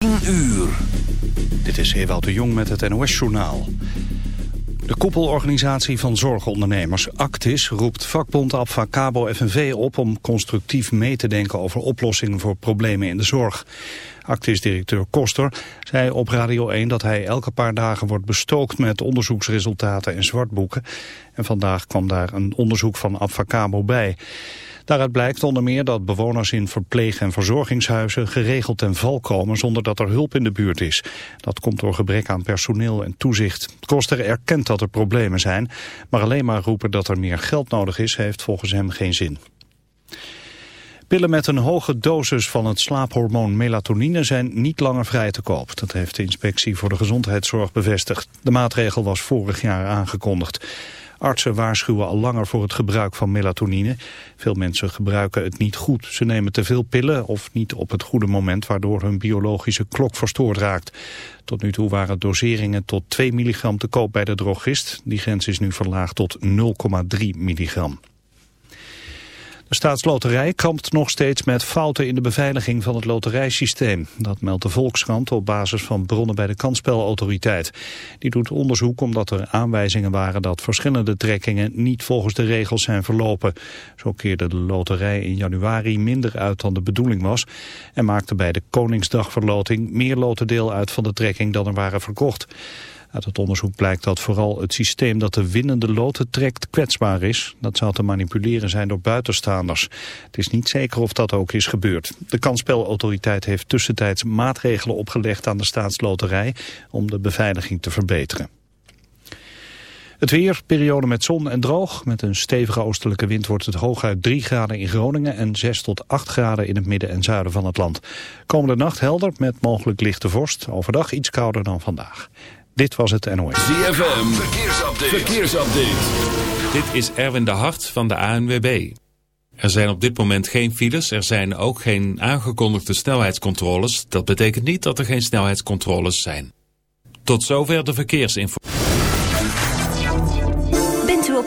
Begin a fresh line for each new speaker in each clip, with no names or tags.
10 uur. Dit is Ewout de Jong met het NOS-journaal. De koepelorganisatie van zorgondernemers Actis roept vakbond Abfacabo FNV op om constructief mee te denken over oplossingen voor problemen in de zorg. Actis-directeur Koster zei op Radio 1 dat hij elke paar dagen wordt bestookt met onderzoeksresultaten en zwartboeken. En vandaag kwam daar een onderzoek van Abfacabo bij. Daaruit blijkt onder meer dat bewoners in verpleeg- en verzorgingshuizen geregeld ten val komen zonder dat er hulp in de buurt is. Dat komt door gebrek aan personeel en toezicht. Koster erkent dat er problemen zijn, maar alleen maar roepen dat er meer geld nodig is heeft volgens hem geen zin. Pillen met een hoge dosis van het slaaphormoon melatonine zijn niet langer vrij te koop. Dat heeft de inspectie voor de gezondheidszorg bevestigd. De maatregel was vorig jaar aangekondigd. Artsen waarschuwen al langer voor het gebruik van melatonine. Veel mensen gebruiken het niet goed. Ze nemen te veel pillen of niet op het goede moment... waardoor hun biologische klok verstoord raakt. Tot nu toe waren doseringen tot 2 milligram te koop bij de drogist. Die grens is nu verlaagd tot 0,3 milligram. De staatsloterij kampt nog steeds met fouten in de beveiliging van het loterijsysteem. Dat meldt de Volkskrant op basis van bronnen bij de kansspelautoriteit. Die doet onderzoek omdat er aanwijzingen waren dat verschillende trekkingen niet volgens de regels zijn verlopen. Zo keerde de loterij in januari minder uit dan de bedoeling was en maakte bij de Koningsdagverloting meer lotendeel uit van de trekking dan er waren verkocht. Uit het onderzoek blijkt dat vooral het systeem dat de winnende loten trekt kwetsbaar is. Dat zou te manipuleren zijn door buitenstaanders. Het is niet zeker of dat ook is gebeurd. De kansspelautoriteit heeft tussentijds maatregelen opgelegd aan de staatsloterij om de beveiliging te verbeteren. Het weer, periode met zon en droog. Met een stevige oostelijke wind wordt het hooguit 3 graden in Groningen en 6 tot 8 graden in het midden en zuiden van het land. Komende nacht helder met mogelijk lichte vorst. Overdag iets kouder dan vandaag. Dit was het NOS.
ZFM, verkeersupdate. verkeersupdate.
Dit is Erwin de Hart van de ANWB. Er zijn op dit moment geen files, er zijn ook geen aangekondigde snelheidscontroles. Dat betekent niet dat er geen snelheidscontroles zijn. Tot zover de verkeersinformatie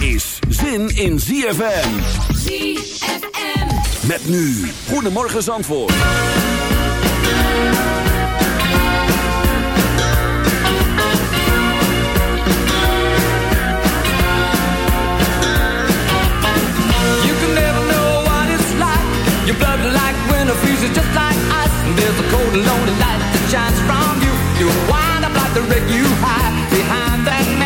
Is zin in ZFM.
ZFM.
Met nu. Goedemorgen Zandvoort. You
can never know what it's like. Your blood like winter freezes just like ice. And there's a cold and lonely light that shines from you. You wind up like the wreck you hide behind that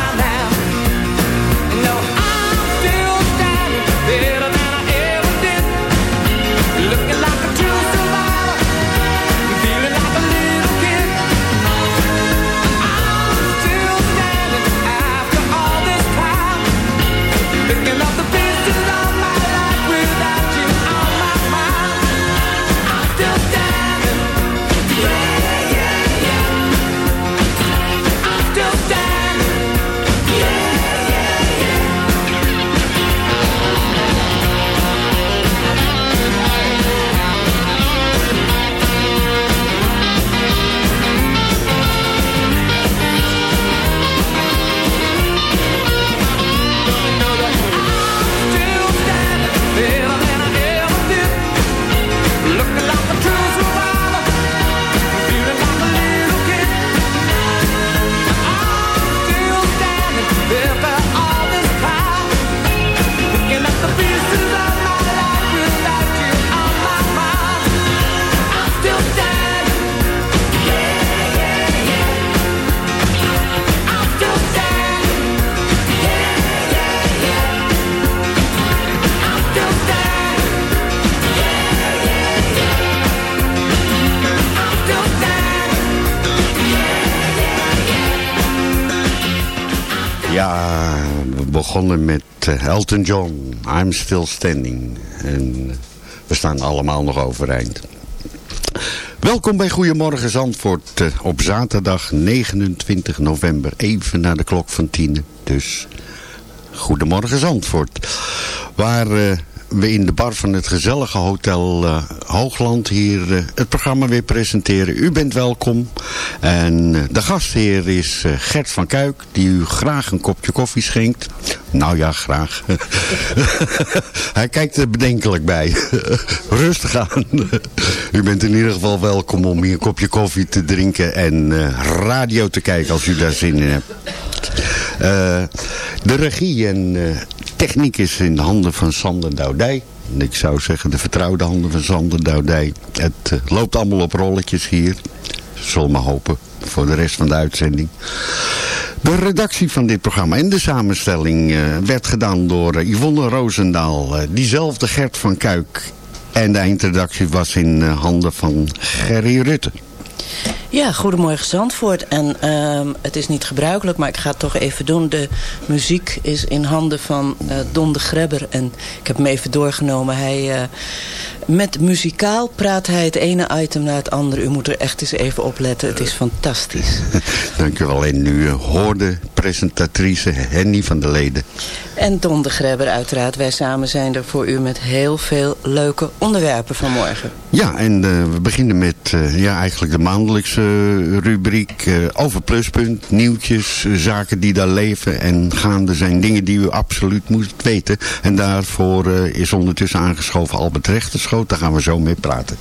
met eh, Elton John, I'm Still Standing. En we staan allemaal nog overeind. Welkom bij Goedemorgen Zandvoort eh, op zaterdag 29 november. Even na de klok van tien. Dus Goedemorgen Zandvoort. Waar eh, we in de bar van het gezellige hotel Hoogland hier eh, het programma weer presenteren. U bent welkom. En eh, de gastheer is eh, Gert van Kuik, die u graag een kopje koffie schenkt. Nou ja, graag. Hij kijkt er bedenkelijk bij. Rustig aan. u bent in ieder geval welkom om hier een kopje koffie te drinken en radio te kijken als u daar zin in hebt. De regie en techniek is in de handen van Sander Doudij. Ik zou zeggen de vertrouwde handen van Sander Doudij. Het eh, loopt allemaal op rolletjes hier. Zullen maar hopen voor de rest van de uitzending. De redactie van dit programma en de samenstelling eh, werd gedaan door eh, Yvonne Roosendaal. diezelfde Gert van Kuik. En de eindredactie was in handen van Gerry Rutte.
Ja, goedemorgen Zandvoort. En ehm, het is niet gebruikelijk, maar ik ga het toch even doen. De muziek is in handen van eh, Don de Grebber. En ik heb hem even doorgenomen. Hij, eh, met muzikaal praat hij het ene item naar het andere. U moet er echt eens even op letten. Het is fantastisch.
Dank u wel. En u eh, hoorde presentatrice Henny van der Leden.
En Don de Grebber uiteraard. Wij samen zijn er voor u met heel veel leuke onderwerpen vanmorgen.
Ja, en we beginnen met ja, eigenlijk de maandelijkse eh, rubriek eh, over Pluspunt. Nieuwtjes, eh, zaken die daar leven en gaande zijn. Dingen die u absoluut moet weten. En daarvoor eh, is ondertussen aangeschoven Albert Rechterschoot. Daar gaan we zo mee praten.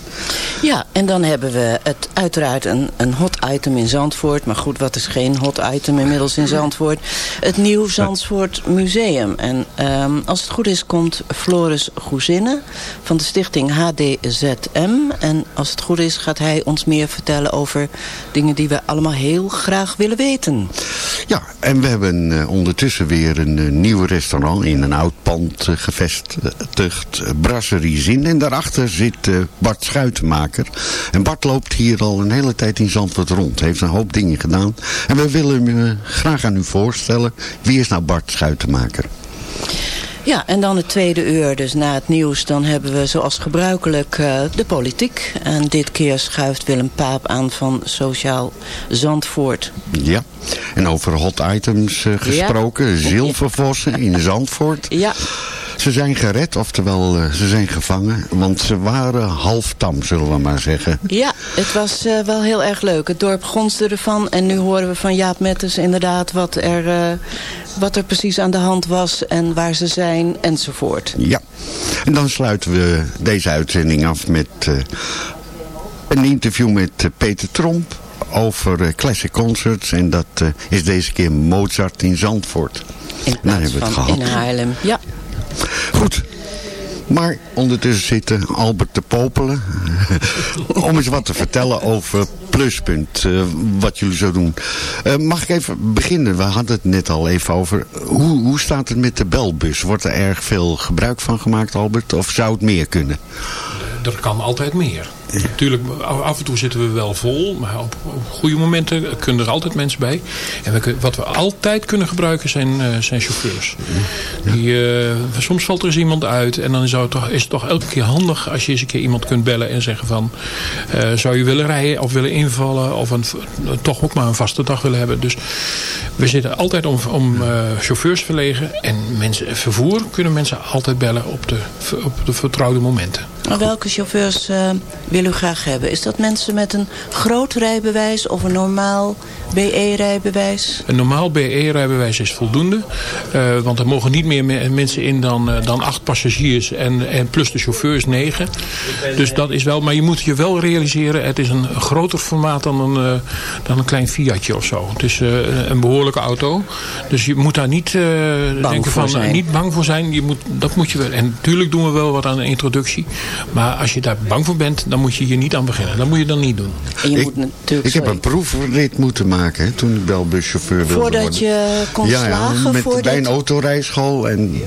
Ja, en dan hebben we het uiteraard een, een hot item in Zandvoort. Maar goed, wat is geen hot item inmiddels in Zandvoort? Het Nieuw Zandvoort Museum. En ehm, als het goed is komt Floris Goezinne van de stichting HDZM. En als het goed is gaat hij ons meer vertellen over dingen die we allemaal heel graag willen weten.
Ja, en we hebben eh, ondertussen weer een eh, nieuw restaurant in een oud pand eh, gevestigd. Brasserie Zin. En daarachter zit Bart Schuitenmaker. En Bart loopt hier al een hele tijd in Zandvoort rond. Heeft een hoop dingen gedaan. En we willen hem graag aan u voorstellen. Wie is nou Bart Schuitenmaker?
Ja, en dan het tweede uur, dus na het nieuws, dan hebben we zoals gebruikelijk eh, de politiek. En dit keer schuift Willem Paap aan van Sociaal Zandvoort.
Ja, en over hot items eh, gesproken. Zilvervossen in Zandvoort.
Ja.
Ze zijn gered, oftewel eh, ze zijn gevangen. Want ze waren half tam, zullen we maar zeggen.
Ja, het was eh, wel heel erg leuk. Het dorp gonste ervan. En nu horen we van Jaap Metters inderdaad wat er, eh, wat er precies aan de hand was. En waar ze zijn enzovoort.
Ja, en dan sluiten we deze uitzending af met een interview met Peter Tromp over classic concerts. En dat is deze keer Mozart in Zandvoort.
In
Nou, hebben we het
van
gehad.
in Haarlem. Ja.
Goed, Maar ondertussen zitten Albert te popelen. om eens wat te vertellen over Pluspunt. eh, wat jullie zo doen. Eh, mag ik even beginnen? We hadden het net al even over. Hoe, hoe staat het met de belbus? Wordt er erg veel gebruik van gemaakt, Albert? Of zou het meer kunnen?
er kan altijd meer. Natuurlijk, af en toe zitten we wel vol. Maar op, op goede momenten kunnen er altijd mensen bij. En we, wat we altijd kunnen gebruiken zijn, eh, zijn chauffeurs. Die, soms valt er eens iemand uit. En dan zou het toch, is het toch elke keer handig als je eens een keer iemand kunt bellen. En zeggen van, zou je willen rijden of willen invallen. Of een, toch ook maar een vaste dag willen hebben. Dus we zitten altijd om, om eh, chauffeurs verlegen. En mensen, vervoer kunnen mensen altijd bellen op de, op de vertrouwde momenten.
Maar welke chauffeurs eh, wil u graag hebben? Is dat mensen met een groot rijbewijs of een normaal BE-rijbewijs?
Een normaal BE-rijbewijs is voldoende. eh, want er mogen niet meer me- mensen in dan, dan acht passagiers en, en plus de chauffeurs negen. Dus dat is wel, maar je moet je wel realiseren, het is een groter formaat dan een, eh, dan een klein Fiatje of zo. Het is eh, een behoorlijke auto. Dus je moet daar niet eh, denken
voor
van,
zijn.
niet bang voor zijn. Je moet, dat moet je wel. En natuurlijk doen we wel wat aan de introductie. Maar als je daar bang voor bent, dan moet je hier niet aan beginnen. Dat moet je dan niet doen.
En je
Ik-
moet natuurlijk...
Ik heb
sorry.
een proefrit moeten maken hè, toen ik belbuschauffeur wilde worden.
Voordat je kon
ja,
slagen?
Ja, met,
voordat...
bij een autorijschool. En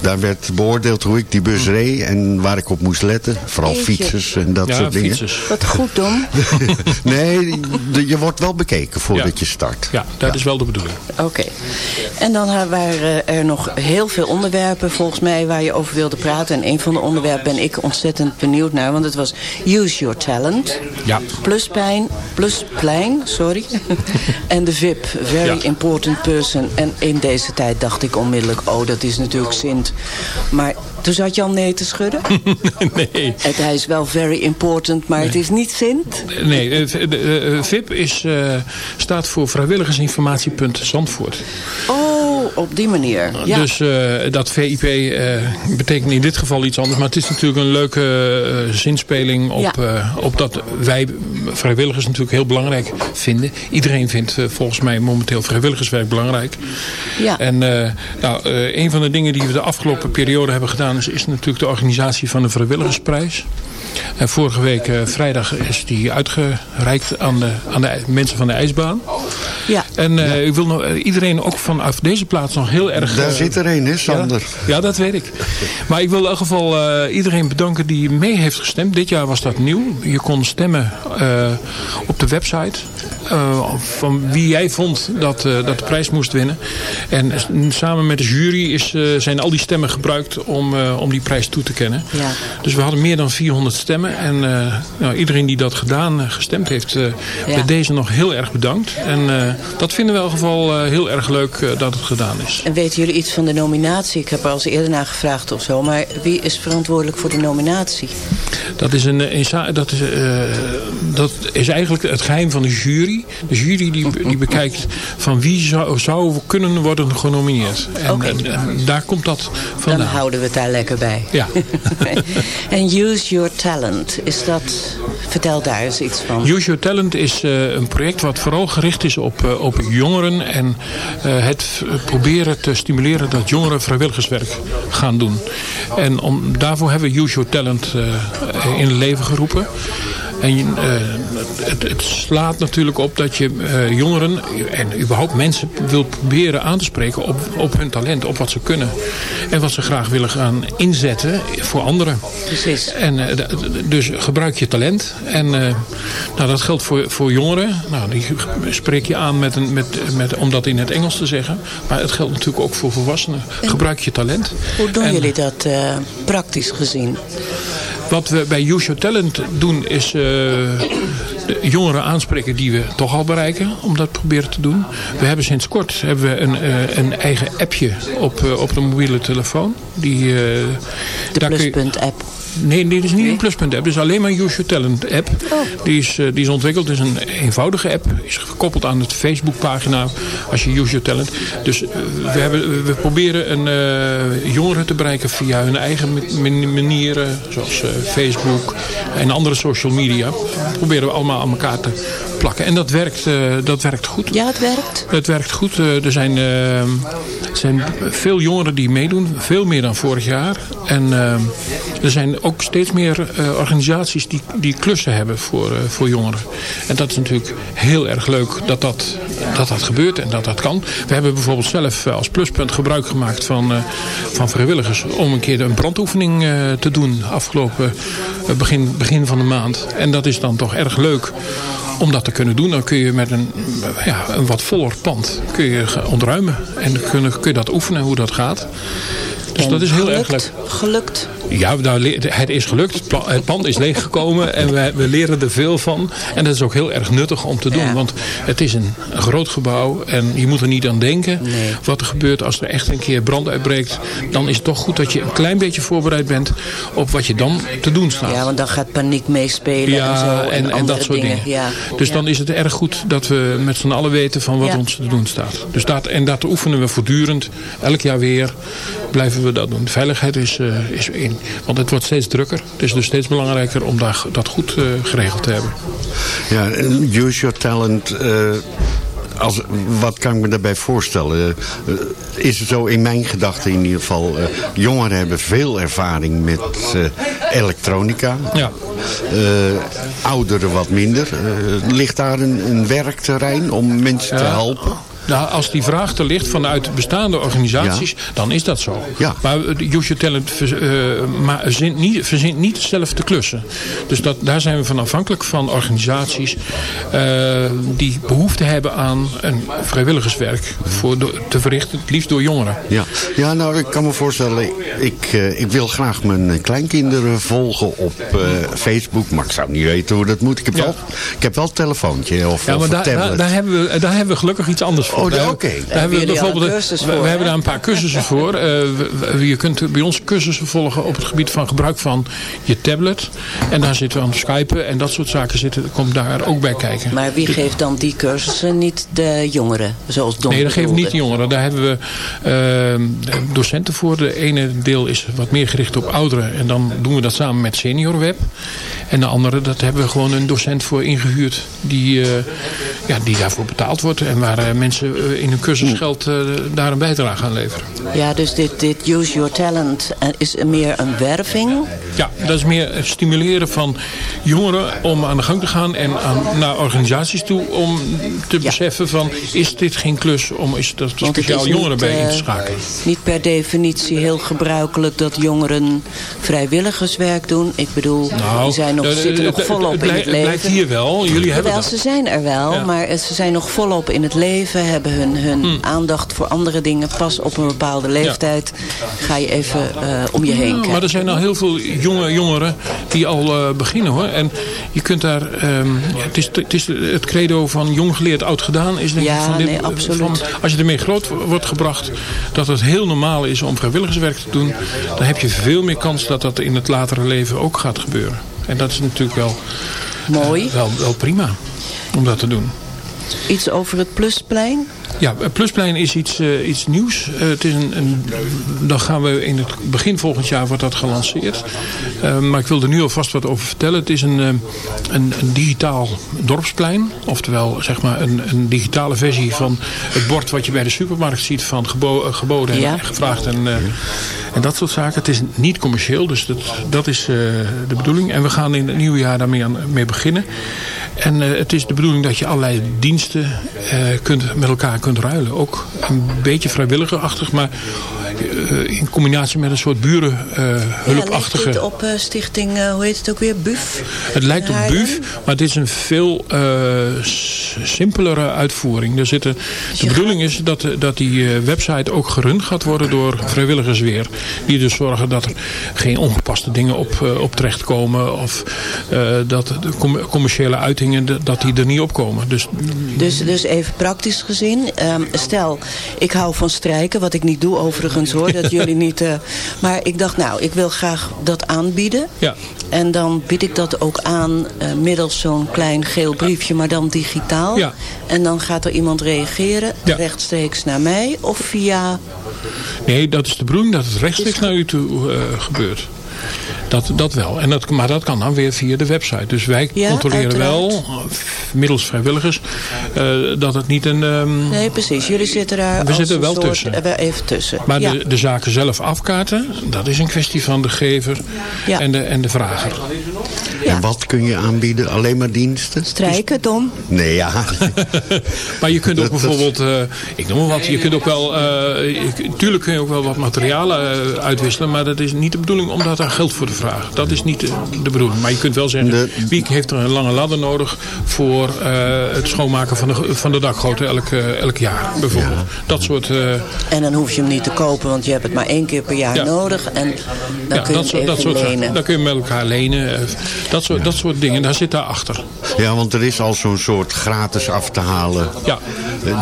daar werd beoordeeld hoe ik die bus reed en waar ik op moest letten. Vooral fietsers en dat
Ja,
soort dingen.
fietsers.
Wat goed, Dom.
nee, je wordt wel bekeken voordat
Ja.
je start.
Ja, dat is wel de bedoeling.
Oké. En dan waren er nog heel veel onderwerpen volgens mij waar je over wilde praten. En een van de onderwerpen ben ik ontzettend benieuwd naar. Want het was Use Your Talent.
Ja.
Pluspijn, plusplein, sorry. en de VIP, Very
Ja.
Important Person. En in deze tijd dacht ik onmiddellijk, oh dat is natuurlijk Maar toen zat Jan nee te schudden.
nee.
Het, hij is wel very important, maar het is niet Sint.
Nee, de, VIP is, eh, staat voor Vrijwilligersinformatiepunt Zandvoort.
Oh, op die manier. Ja.
Dus eh, dat VIP eh, betekent in dit geval iets anders. Maar het is natuurlijk een leuke eh, zinspeling op,
Ja.
op dat wij vrijwilligers natuurlijk heel belangrijk vinden. Iedereen vindt volgens mij momenteel vrijwilligerswerk belangrijk.
ja.
En nou, een van de dingen die we de afgelopen periode hebben gedaan... is, is natuurlijk de organisatie van de vrijwilligersprijs. En vorige week eh, vrijdag is die uitgereikt aan de, aan de mensen van de ijsbaan.
ja.
En eh, ik wil nog, eh, iedereen ook vanaf deze plaats nog heel erg...
Daar zit er een, hè, Sander?
Ja, ja, dat weet ik. Maar ik wil in elk geval eh, iedereen bedanken die mee heeft gestemd. Dit jaar was dat nieuw. Je kon stemmen eh, op de website. eh, van wie jij vond dat, eh, dat de prijs moest winnen. En samen met de jury is, eh, zijn al die stemmen gebruikt om, eh, om die prijs toe te kennen.
Ja.
Dus we hadden meer dan 400 stemmen. En eh, nou, iedereen die dat gedaan, eh, gestemd heeft, eh
Ja.
bij deze nog heel erg bedankt. En eh, dat vinden we in elk geval eh, heel erg leuk eh, dat het gedaan is.
En weten jullie iets van de nominatie? Ik heb er al eens eerder naar gevraagd of zo. Maar wie is verantwoordelijk voor de nominatie?
Dat is, een, dat, is, eh, dat is eigenlijk het geheim van de jury. De jury die, die bekijkt van wie zou, zou kunnen worden genomineerd. En,
Oké.
en- en daar komt dat
Dan
vandaan.
houden we het daar lekker bij.
Ja.
en use your talent. Is dat... Vertel daar eens iets van.
Use Your Talent is eh, een project wat vooral gericht is op, eh, op jongeren. En eh, het proberen te stimuleren dat jongeren vrijwilligerswerk gaan doen. En om, daarvoor hebben we Use Your Talent in leven geroepen. En eh, het, het slaat natuurlijk op dat je eh, jongeren en überhaupt mensen wil proberen aan te spreken op, op hun talent, op wat ze kunnen. En wat ze graag willen gaan inzetten voor anderen.
Precies.
En, eh, dus gebruik je talent. En eh, nou, dat geldt voor, voor jongeren. Nou, die spreek je aan met een, met, met, om dat in het Engels te zeggen. Maar het geldt natuurlijk ook voor volwassenen. Gebruik je talent.
Hoe doen
En-
jullie dat eh, praktisch gezien?
Wat we bij Use Your Talent doen is eh, de jongeren aanspreken die we toch al bereiken. Om dat proberen te doen. We hebben sinds kort hebben we een, eh, een eigen appje op, eh, op de mobiele telefoon. Die,
De Pluspunt app.
Nee, dit is niet een pluspunt app. Het is alleen maar een Use Your Talent app. Die, is, eh, die is ontwikkeld. Het is een eenvoudige app. Is gekoppeld aan het Facebook pagina als je Use Your Talent. Dus eh, we, hebben, we proberen een, eh, jongeren te bereiken via hun eigen ma- man- manieren. Zoals Facebook en andere social media. Proberen we allemaal aan elkaar te plakken. En dat werkt, eh, dat werkt goed.
Ja, het werkt.
Het werkt goed. Eh, Er zijn, eh, Er zijn veel jongeren die meedoen, veel meer dan vorig jaar. En er zijn ook steeds meer organisaties die, die klussen hebben voor, voor jongeren. En dat is natuurlijk heel erg leuk dat dat, dat dat gebeurt en dat dat kan. We hebben bijvoorbeeld zelf als pluspunt gebruik gemaakt van, van vrijwilligers... om een keer een brandoefening te doen afgelopen begin, begin van de maand. En dat is dan toch erg leuk om dat te kunnen doen, dan kun je met een, ja, een wat voller pand kun je ontruimen. En dan kun, kun je dat oefenen hoe dat gaat. Dus
en
dat is heel
gelukt,
erg leuk.
Gelukt?
Ja, nou, het is gelukt. Het pand is leeggekomen en we, we, leren er veel van. En dat is ook heel erg nuttig om te doen.
Ja.
Want het is een groot gebouw en je moet er niet aan denken.
Nee.
Wat er gebeurt als er echt een keer brand uitbreekt. Dan is het toch goed dat je een klein beetje voorbereid bent op wat je dan te doen staat.
Ja, want dan gaat paniek meespelen
Ja,
en zo.
en, en, dat soort dingen.
Ja.
Dus dan is het erg goed dat we met z'n allen weten van wat ons te doen staat. Dus dat, en dat oefenen we voortdurend. Elk jaar weer blijven we dat doen. De veiligheid is, eh, is in. Want het wordt steeds drukker. Het is dus steeds belangrijker om daar, dat goed eh, geregeld te hebben.
Ja, use your talent. eh, als, wat kan ik me daarbij voorstellen? Is het zo in mijn gedachten in ieder geval... jongeren hebben veel ervaring met elektronica.
Ja.
Ouderen wat minder. Ligt daar een, een werkterrein om mensen te helpen?
Nou, als die vraag er ligt vanuit bestaande organisaties, dan is dat zo.
Ja.
Maar eh, Your Talent eh, maar verzint, niet, verzint niet zelf de klussen. Dus dat, daar zijn we van afhankelijk van organisaties eh, die behoefte hebben aan een vrijwilligerswerk voor de- te verrichten, het liefst door jongeren.
Ja. ja, nou, ik kan me voorstellen... Ik, ik wil graag mijn kleinkinderen volgen op Facebook... maar ik zou niet weten hoe dat moet. Ik heb,
Ja.
wel, ik heb wel een telefoontje of,
Ja, maar
een
daar,
tablet.
daar, daar, hebben we, daar hebben we gelukkig iets anders voor.
Oh, oké.
We
hebben
bijvoorbeeld we,
voor,
we hebben daar een paar cursussen voor. Eh, we- we- je kunt bij ons cursussen volgen op het gebied van gebruik van je tablet. En daar zitten we aan skypen en dat soort zaken zitten, komt daar ook bij kijken.
Maar wie geeft dan die cursussen? Niet de jongeren, zoals Don
Nee, dat geven we niet de jongeren. Daar hebben we eh, docenten voor. De ene deel is wat meer gericht op ouderen. En dan doen we dat samen met SeniorWeb. En de andere, dat hebben we gewoon een docent voor ingehuurd. Die, eh, ja, die daarvoor betaald wordt. En waar eh, mensen eh, in hun cursusgeld eh, daar een bijdrage aan leveren.
Ja, dus dit, dit Use Your Talent eh, is meer een werving.
Ja, dat is meer het stimuleren van jongeren om aan de gang te gaan. En aan, naar organisaties toe om te beseffen van... is dit geen klus om is dat speciaal
is
jongeren
niet,
bij in te schakelen.
Niet per definitie heel gebruikelijk dat jongeren vrijwilligerswerk doen. Ik bedoel, die zijn nog, zitten nog volop in het leven.
Het blijkt hier wel. Jullie hebben
Jawel,
dat.
ze zijn er wel, maar ze zijn nog volop in het leven. Hebben hun, hun
Hmm.
aandacht voor andere dingen. Pas op een bepaalde leeftijd ga je even eh, om je heen kijken.
maar er zijn al heel veel jonge jongeren die al eh, beginnen hoor. En je kunt daar, ehm, het, is, het is het credo van jong geleerd, oud gedaan. Is denk
Ja,
ik van dit,
nee, absoluut.
Van, als je ermee groot wordt gebracht dat het heel normaal is om vrijwilligerswerk te doen. Dan heb je veel meer kans dat dat in het latere leven ook gaat gebeuren. En dat is natuurlijk wel,
Mooi.
wel, wel prima om dat te doen.
Iets over het plusplein?
Ja, het Plusplein is iets, eh, iets nieuws. Eh, het is een, een, dan gaan we in het begin volgend jaar wordt dat gelanceerd. Eh, maar ik wil er nu alvast wat over vertellen. Het is een, een, een digitaal dorpsplein. Oftewel zeg maar een, een digitale versie van het bord wat je bij de supermarkt ziet van gebo geboden
Ja.
en gevraagd en, en dat soort zaken. Het is niet commercieel, dus dat, dat is de bedoeling. En we gaan in het nieuwe jaar daarmee aan, mee beginnen. En eh, het is de bedoeling dat je allerlei diensten eh, kunt, met elkaar kunt ruilen. Ook een beetje vrijwilligerachtig, maar in combinatie met een soort
Ja, lijkt
burenhulpachtige...
op eh, stichting, eh, hoe heet het ook weer, BUF?
Het lijkt op? BUF, maar het is een veel eh, simpelere uitvoering. Er zitten, de bedoeling is dat, dat die eh, website ook gerund gaat worden door vrijwilligers weer. Die dus zorgen dat er geen ongepaste dingen op, eh, op terechtkomen. Of eh, dat de com- commerciële uitingen, dat die er niet opkomen. Dus
Dus, dus even praktisch gezien. ehm, stel, ik hou van strijken, wat ik niet doe overigens hoor. Dat jullie niet... eh, maar ik dacht, nou, ik wil graag dat aanbieden.
ja,
En dan bied ik dat ook aan eh, middels zo'n klein geel briefje, maar dan digitaal.
Ja.
En dan gaat er iemand reageren,
Ja.
rechtstreeks naar mij of via...
nee, dat is de bedoeling dat het rechtstreeks naar u toe eh, gebeurt. Dat, dat wel. En dat, maar dat kan dan weer via de website. Dus wij
Ja,
controleren wel,
uiteraard.
eh, middels vrijwilligers, eh, dat het niet een... ehm,
Nee, precies. Jullie zitten daar
We zitten wel
soort-
tussen.
eh, wel even tussen.
maar
ja.
de, de zaken zelf afkaarten, dat is een kwestie van de gever
Ja.
en, de, en de vrager.
En wat kun je aanbieden? Alleen maar diensten?
Strijken, Tom?
Nee, ja.
Maar je kunt ook
Dat- dat-
bijvoorbeeld, eh, ik noem maar wat, je kunt ook wel, eh, je- tuurlijk kun je ook wel wat materialen uitwisselen, maar dat is niet de bedoeling om daar geld voor te vragen. Dat is niet de, de bedoeling. Maar je kunt wel zeggen,
De-
wie heeft er een lange ladder nodig voor eh, het schoonmaken van de, van de dakgoten elk, elk jaar, bijvoorbeeld. Dat soort... eh,
En dan hoef je hem niet te kopen, want je hebt het maar één keer per jaar
Ja.
nodig. En dan
ja,
kun je
dat,
hem
soort, dat, soort,
lenen.
dan kun je met elkaar lenen. eh, Dat soort, dat soort dingen, daar zit daarachter.
Ja, want er is al zo'n soort gratis af te halen
Ja.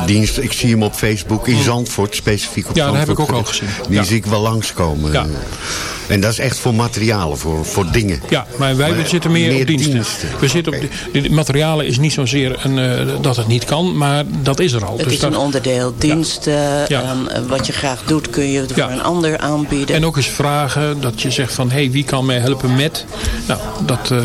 dienst. Ik zie hem op Facebook in Zandvoort, specifiek op
Ja, dat heb ik ook al gezien.
Die
Ja.
zie ik wel langskomen.
Ja.
En dat is echt voor materialen, voor, voor dingen.
Ja, maar wij
Maar
zitten meer,
meer
op diensten.
diensten.
We zitten op de, de materialen is niet zozeer een, eh, dat het niet kan, maar dat is er al.
Het
Dus
is
dat-
een onderdeel. Diensten,
Ja.
ehm, eh, wat je graag doet, kun je voor
Ja.
een ander aanbieden.
en ook eens vragen dat je zegt van, hé, hey, wie kan mij helpen met? Nou, dat, eh,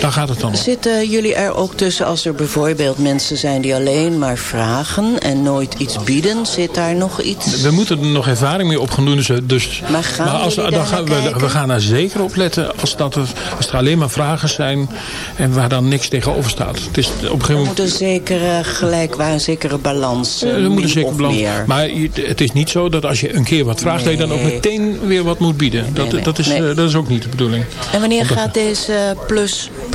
daar gaat het dan om.
Zitten jullie er ook tussen als er bijvoorbeeld mensen zijn die alleen maar vragen en nooit iets bieden? Zit daar nog iets?
We moeten er nog ervaring mee op gaan doen. Dus, dus,
Maar gaan
als,
jullie
dan
daar
gaan we, gaan daar zeker op letten als, dat er, als er alleen maar vragen zijn en waar dan niks tegenover staat. Het is op een gegeven
Er
moment
moet een zekere gelijkwaar, een zekere balans. eh,
Ja, er moet een zeker
of
balans.
meer.
Maar het is niet zo dat als je een keer wat vraagt, dat je dan ook meteen weer wat moet bieden. Dat,
nee,
dat, is, eh, dat is ook niet de bedoeling.
En wanneer gaat deze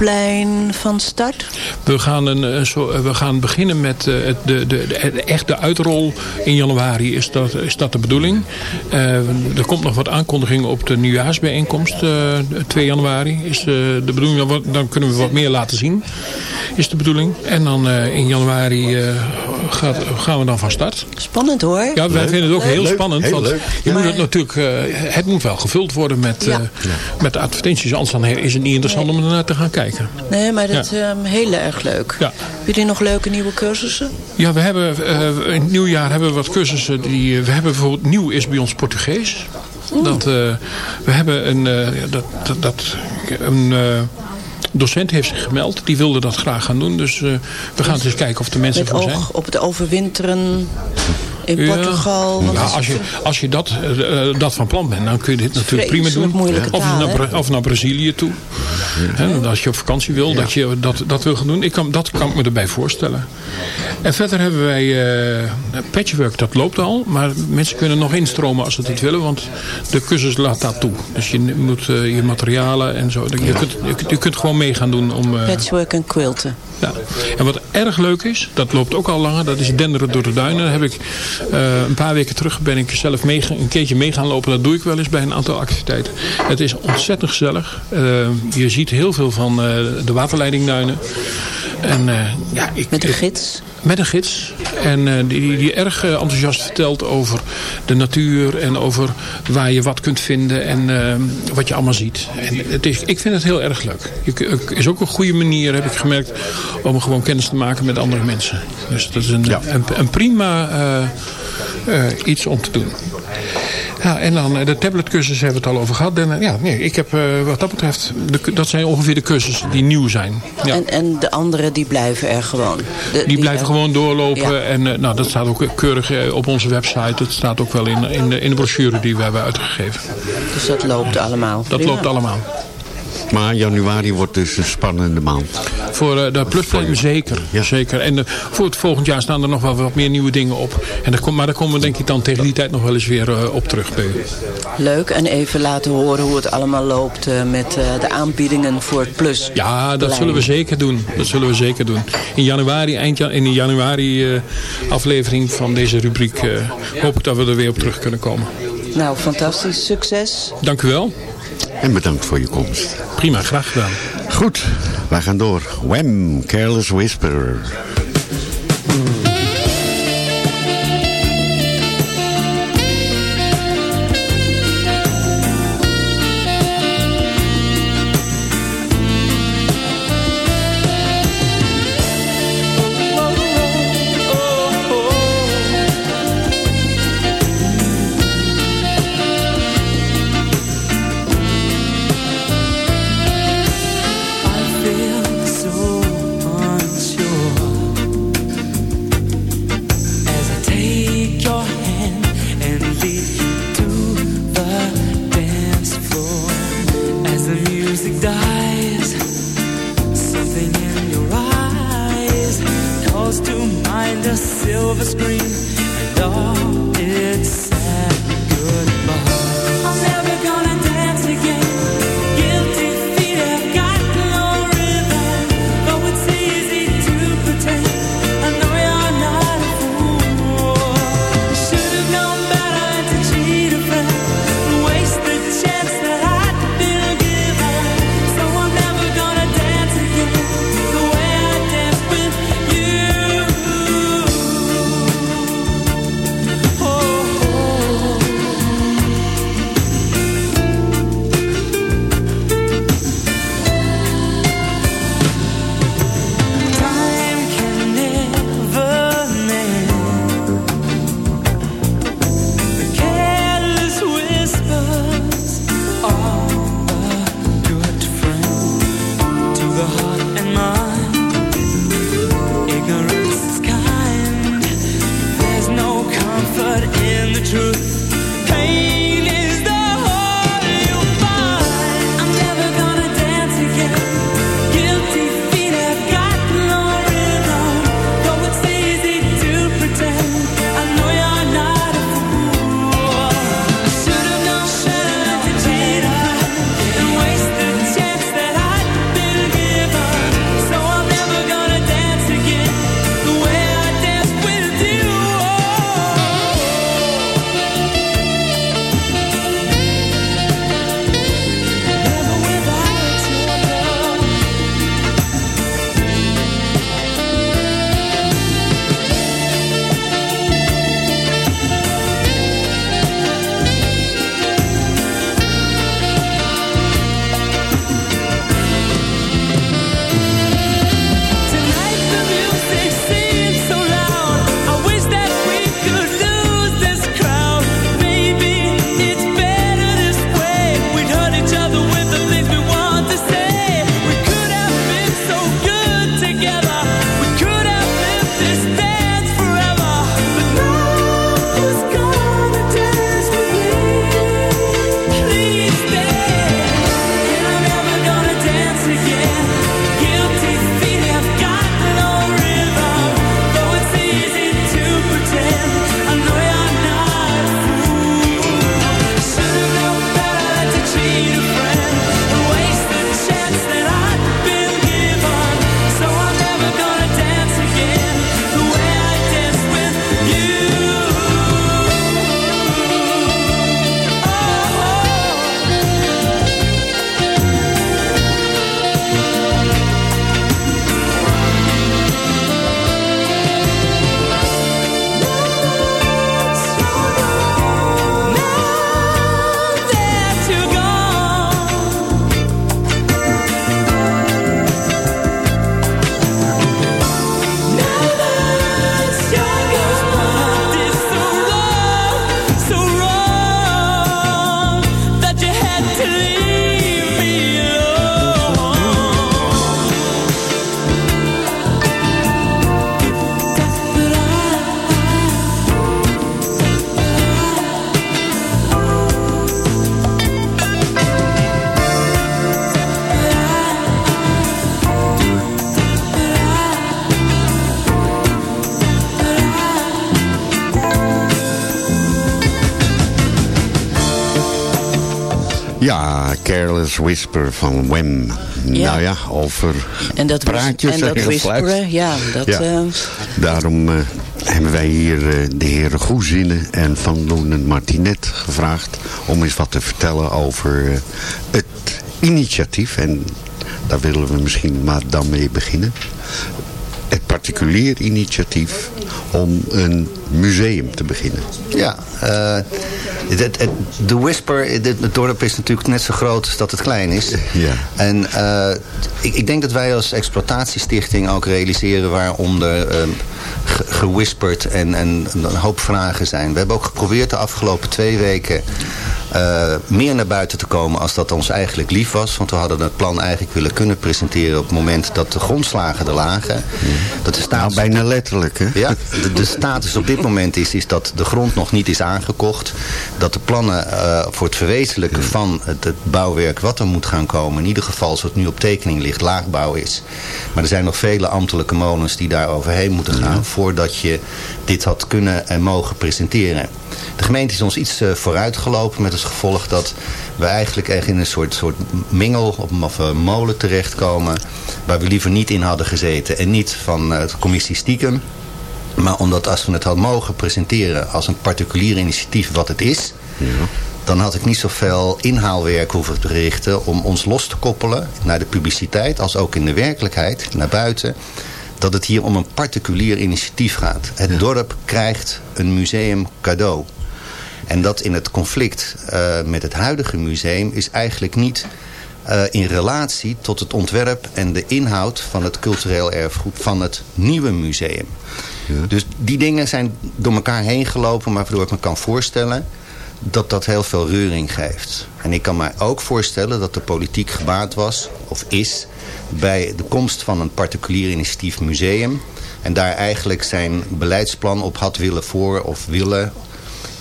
plusplein van start?
We gaan, een, zo- eh, we gaan beginnen met eh, de, de, de, de echte uitrol in januari. Is dat, is dat de bedoeling? Eh, er komt nog wat aankondiging op de nieuwjaarsbijeenkomst. eh 2 januari is eh, de bedoeling. Dan, dan kunnen we wat meer laten zien. Is de bedoeling. En dan eh, in januari eh, gaat, gaan we dan van start.
Spannend hoor.
Ja, wij vinden het ook heel
Leuk,
spannend.
heel
want
leuk.
Je moet het, natuurlijk, eh, het moet wel gevuld worden met,
Ja.
eh, met advertenties. Anders dan is het niet interessant om ernaar te gaan kijken.
Nee, maar dat is ehm, heel erg leuk.
Ja.
Hebben jullie nog leuke nieuwe cursussen?
Ja, we hebben eh, in het nieuwjaar hebben we wat cursussen. Die, eh, we hebben bijvoorbeeld nieuw is bij ons Portugees. Dat, eh, we hebben een, dat, dat, dat, een docent heeft zich gemeld. Die wilde dat graag gaan doen. Dus we gaan eens kijken of er mensen
Met
voor zijn.
oog op het overwinteren in
Ja.
Portugal. Want
Ja, als je, als je dat, eh, eh, dat van plan bent, dan kun je dit natuurlijk prima doen.
moeilijke
Of,
taal,
naar, of naar Brazilië toe. Hè, als je op vakantie wil, dat je dat, dat wil gaan doen. Ik kan, dat kan ik me erbij voorstellen. En verder hebben wij eh, patchwork, dat loopt al. Maar mensen kunnen nog instromen als ze het willen. Want de cursus laat dat toe. Dus je moet je materialen en zo. Je kunt, je, kunt- je kunt gewoon mee gaan doen om... eh,
Patchwork en quilten.
ja. En wat erg leuk is, dat loopt ook al langer, dat is denderen door de duinen. Heb ik eh, een paar weken terug ben ik zelf een keertje mee gaan lopen. Dat doe ik wel eens bij een aantal activiteiten. Het is ontzettend gezellig. Eh, je ziet heel veel van eh, de waterleidingduinen. En, eh, ja, ik,
Met een
ik-
gids.
met een gids. En eh, die, die erg eh, enthousiast vertelt over de natuur. En over waar je wat kunt vinden. En wat je allemaal ziet. En het is, ik vind het heel erg leuk. Het is ook een goede manier, heb ik gemerkt. Om gewoon kennis te maken met andere mensen. Dus dat is een, een, een prima eh, eh, iets om te doen. Ja, en dan eh, de tabletcursus hebben we het al over gehad. En, eh, ja, nee, ik heb eh, wat dat betreft, de, dat zijn ongeveer de cursussen die nieuw zijn. Ja.
En, en de anderen die blijven er gewoon. De-
Die blijven
er-
gewoon doorlopen.
Ja.
En nou, dat staat ook keurig op onze website. Dat staat ook wel in, in, de, in de brochure die we hebben uitgegeven.
Dus dat loopt allemaal.
Dat
Prima.
loopt allemaal.
Maar januari wordt dus een spannende maand.
Voor eh, de plusplein zeker. zeker. En eh, voor het volgend jaar staan er nog wel wat meer nieuwe dingen op. En maar daar komen we denk ik dan tegen die tijd nog wel eens weer eh, op terug bij u.
Leuk. En even laten horen hoe het allemaal loopt met eh, de aanbiedingen voor het plus.
Ja, dat zullen we zeker doen. Dat zullen we zeker doen. In januari, eind ja- in de januari eh, aflevering van deze rubriek hoop ik dat we er weer op terug kunnen komen.
Nou, fantastisch. Succes.
Dank u wel.
En bedankt voor je komst.
Prima, graag gedaan.
Goed, wij gaan door. Wham, Careless Whisperer. Ja, Careless Whisper van Wem.
Ja.
Nou ja, over
En dat,
praatjes
en dat whisperen, ja, dat...
Ja.
eh,
Daarom eh, hebben wij hier eh, de heren Goezinnen en Van Loenen Martinet gevraagd... om eens wat te vertellen over het initiatief. En daar willen we misschien maar dan mee beginnen. Het particulier initiatief om een museum te beginnen.
Ja, eh, de Whisper, het, dorp is natuurlijk net zo groot als dat het klein is.
Ja.
En eh, ik, ik denk dat wij als exploitatiestichting ook realiseren waarom er ge- gewisperd en, en een hoop vragen zijn. We hebben ook geprobeerd de afgelopen twee weken eh, meer naar buiten te komen als dat ons eigenlijk lief was. Want we hadden het plan eigenlijk willen kunnen presenteren op het moment dat de grondslagen er lagen. Dat de status,
Nou, bijna letterlijk, hè?
ja, de, de status op dit moment is, is dat de grond nog niet is aangekocht. Dat de plannen eh, voor het verwezenlijken van het, het bouwwerk wat er moet gaan komen... in ieder geval zoals het nu op tekening ligt, laagbouw is. Maar er zijn nog vele ambtelijke molens die daar overheen moeten gaan... voordat dat je dit had kunnen en mogen presenteren. De gemeente is ons iets uh, vooruitgelopen met als gevolg dat we eigenlijk echt in een soort, soort mingel of een molen terechtkomen waar we liever niet in hadden gezeten en niet van uh, de commissie stiekem. Maar omdat als we het hadden mogen presenteren als een particulier initiatief wat het is... Ja. dan had ik niet zoveel inhaalwerk hoeven te richten... om ons los te koppelen naar de publiciteit... als ook in de werkelijkheid, naar buiten... dat het hier om een particulier initiatief gaat. Het ja. dorp krijgt een museum cadeau. En dat in het conflict uh, met het huidige museum is eigenlijk niet... Uh, in relatie tot het ontwerp en de inhoud van het cultureel erfgoed van het nieuwe museum. Ja. Dus die dingen zijn door elkaar heen gelopen, maar waardoor ik me kan voorstellen dat dat heel veel reuring geeft. En ik kan mij ook voorstellen dat de politiek gebaat was, of is, bij de komst van een particulier initiatief museum. En daar eigenlijk zijn beleidsplan op had willen voor of willen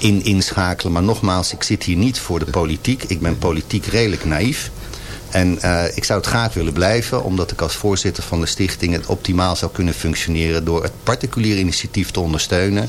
in inschakelen. Maar nogmaals, ik zit hier niet voor de politiek. Ik ben politiek redelijk naïef. En uh, ik zou het graag willen blijven, omdat ik als voorzitter van de stichting het optimaal zou kunnen functioneren door het particulier initiatief te ondersteunen.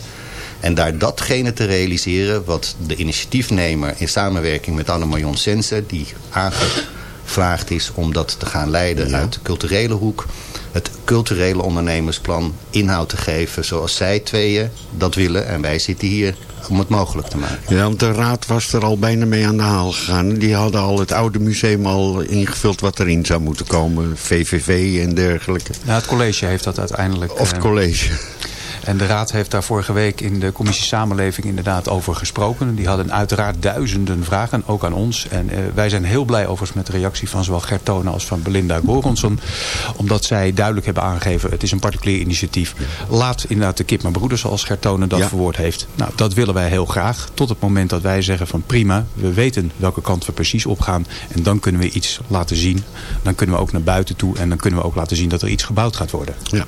En daar datgene te realiseren wat de initiatiefnemer in samenwerking met Anne-Marion Sense, die aangevraagd is om dat te gaan leiden ja. uit de culturele hoek, het culturele ondernemersplan inhoud te geven zoals zij tweeën dat willen. En wij zitten hier om het mogelijk te maken.
Ja, want de raad was er al bijna mee aan de haal gegaan. Die hadden al het oude museum al ingevuld wat erin zou moeten komen. VVV en dergelijke.
Ja, het college heeft dat uiteindelijk...
Of het college.
En de Raad heeft daar vorige week in de commissie Samenleving inderdaad over gesproken. Die hadden uiteraard duizenden vragen, ook aan ons. En uh, wij zijn heel blij overigens met de reactie van zowel Gert Tonen als van Belinda Goronson. Omdat zij duidelijk hebben aangegeven, het is een particulier initiatief. Laat inderdaad de kip maar broeder zoals Gert Tonen dat ja. verwoord heeft. Nou, dat willen wij heel graag. Tot het moment dat wij zeggen van prima, we weten welke kant we precies opgaan. En dan kunnen we iets laten zien. Dan kunnen we ook naar buiten toe. En dan kunnen we ook laten zien dat er iets gebouwd gaat worden.
Ja,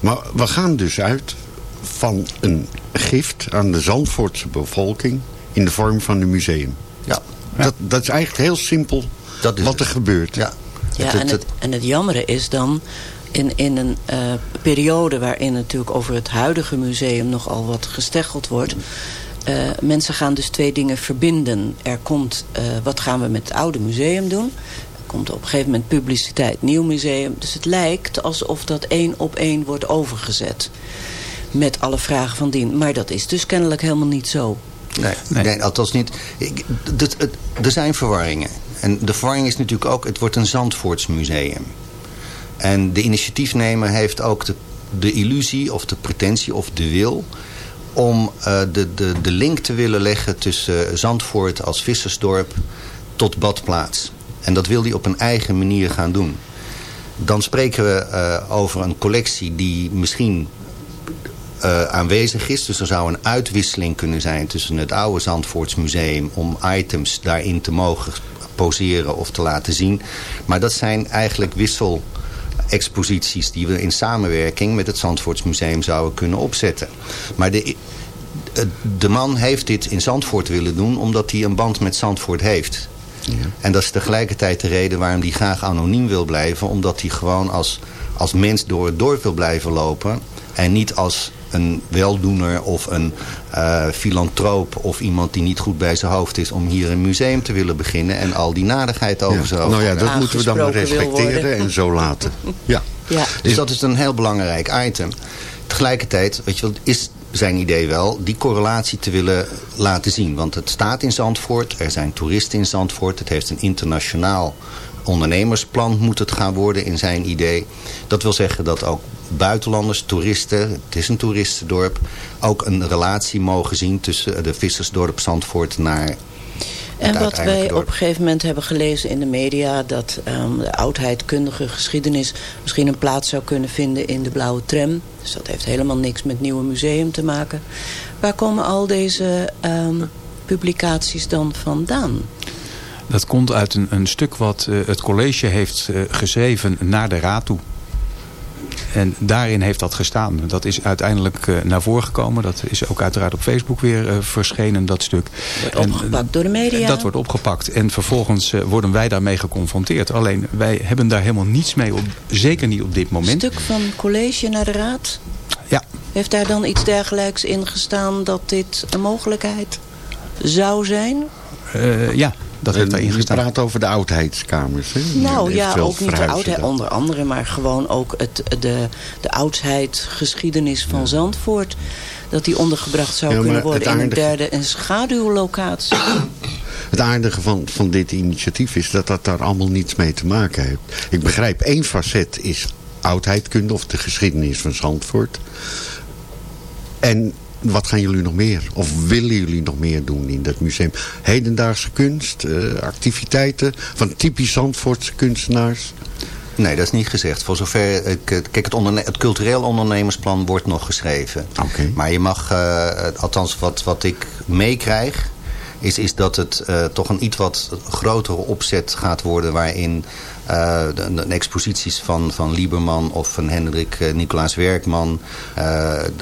maar we gaan dus uit van een gift aan de Zandvoortse bevolking in de vorm van een museum.
Ja.
Dat, dat is eigenlijk heel simpel dat is wat er het. gebeurt.
Ja,
ja het, en, het, en het jammere is dan in, in een uh, periode waarin natuurlijk over het huidige museum nogal wat gesteggeld wordt... Uh, mensen gaan dus twee dingen verbinden. Er komt, uh, wat gaan we met het oude museum doen? Er komt op een gegeven moment publiciteit, nieuw museum. Dus het lijkt alsof dat één op één wordt overgezet met alle vragen van dien. Maar dat is dus kennelijk helemaal niet zo.
Nee, nee. nee althans niet. Ik, het, het, er zijn verwarringen. En de verwarring is natuurlijk ook, het wordt een Zandvoortsmuseum. En de initiatiefnemer heeft ook de, de illusie of de pretentie of de wil om uh, de, de, de link te willen leggen tussen Zandvoort als vissersdorp tot badplaats. En dat wil hij op een eigen manier gaan doen. Dan spreken we uh, over een collectie die misschien uh, aanwezig is. Dus er zou een uitwisseling kunnen zijn tussen het oude Zandvoortsmuseum... om items daarin te mogen poseren of te laten zien. Maar dat zijn eigenlijk wissel exposities die we in samenwerking met het Zandvoortsmuseum zouden kunnen opzetten. Maar de, de man heeft dit in Zandvoort willen doen omdat hij een band met Zandvoort heeft. Ja. En dat is tegelijkertijd de reden waarom hij graag anoniem wil blijven. Omdat hij gewoon als, als mens door het dorp wil blijven lopen. En niet als een weldoener of een uh, filantroop of iemand die niet goed bij zijn hoofd is om hier een museum te willen beginnen en al die nadigheid over ja. zijn
Nou ja, dat moeten we dan maar respecteren en zo laten. Ja.
ja. Dus dat is een heel belangrijk item. Tegelijkertijd, weet je wel, is zijn idee wel die correlatie te willen laten zien. Want het staat in Zandvoort, er zijn toeristen in Zandvoort. Het heeft een internationaal ondernemersplan moet het gaan worden in zijn idee. Dat wil zeggen dat ook buitenlanders, toeristen, het is een toeristendorp... ook een relatie mogen zien tussen de vissersdorp Zandvoort naar
en wat wij dorp. op een gegeven moment hebben gelezen in de media... dat um, de oudheidkundige geschiedenis misschien een plaats zou kunnen vinden in de blauwe tram. Dus dat heeft helemaal niks met nieuwe museum te maken. Waar komen al deze um, publicaties dan vandaan?
Dat komt uit een, een stuk wat uh, het college heeft uh, geschreven naar de raad toe. En daarin heeft dat gestaan. Dat is uiteindelijk uh, naar voren gekomen. Dat is ook uiteraard op Facebook weer uh, verschenen, dat stuk.
Wordt en, opgepakt door de media.
Dat wordt opgepakt. En vervolgens uh, worden wij daarmee geconfronteerd. Alleen, wij hebben daar helemaal niets mee, op, zeker niet op dit moment.
Een stuk van college naar de raad?
Ja.
Heeft daar dan iets dergelijks in gestaan dat dit een mogelijkheid zou zijn?
Ja, dat heeft daarin gestaan.
Je praat over de oudheidskamers. Hè?
Nou ja, ook niet de oudheid, onder andere, maar gewoon ook het, de, de oudheidsgeschiedenis van Zandvoort. Dat die ondergebracht zou kunnen worden in een derde een schaduwlocatie.
Het aardige van, van dit initiatief is dat dat daar allemaal niets mee te maken heeft. Ik begrijp, één facet is oudheidkunde of de geschiedenis van Zandvoort. En wat gaan jullie nog meer? Of willen jullie nog meer doen in dat museum? Hedendaagse kunst, uh, activiteiten van typisch Zandvoortse kunstenaars?
Nee, dat is niet gezegd. Voor zover, ik, kijk, het, het cultureel ondernemersplan wordt nog geschreven.
Okay.
Maar je mag, uh, althans wat, wat ik meekrijg, is, is dat het uh, toch een iets wat grotere opzet gaat worden... waarin uh, de, de, exposities van, van Lieberman of van Hendrik uh, Nicolaas Werkman...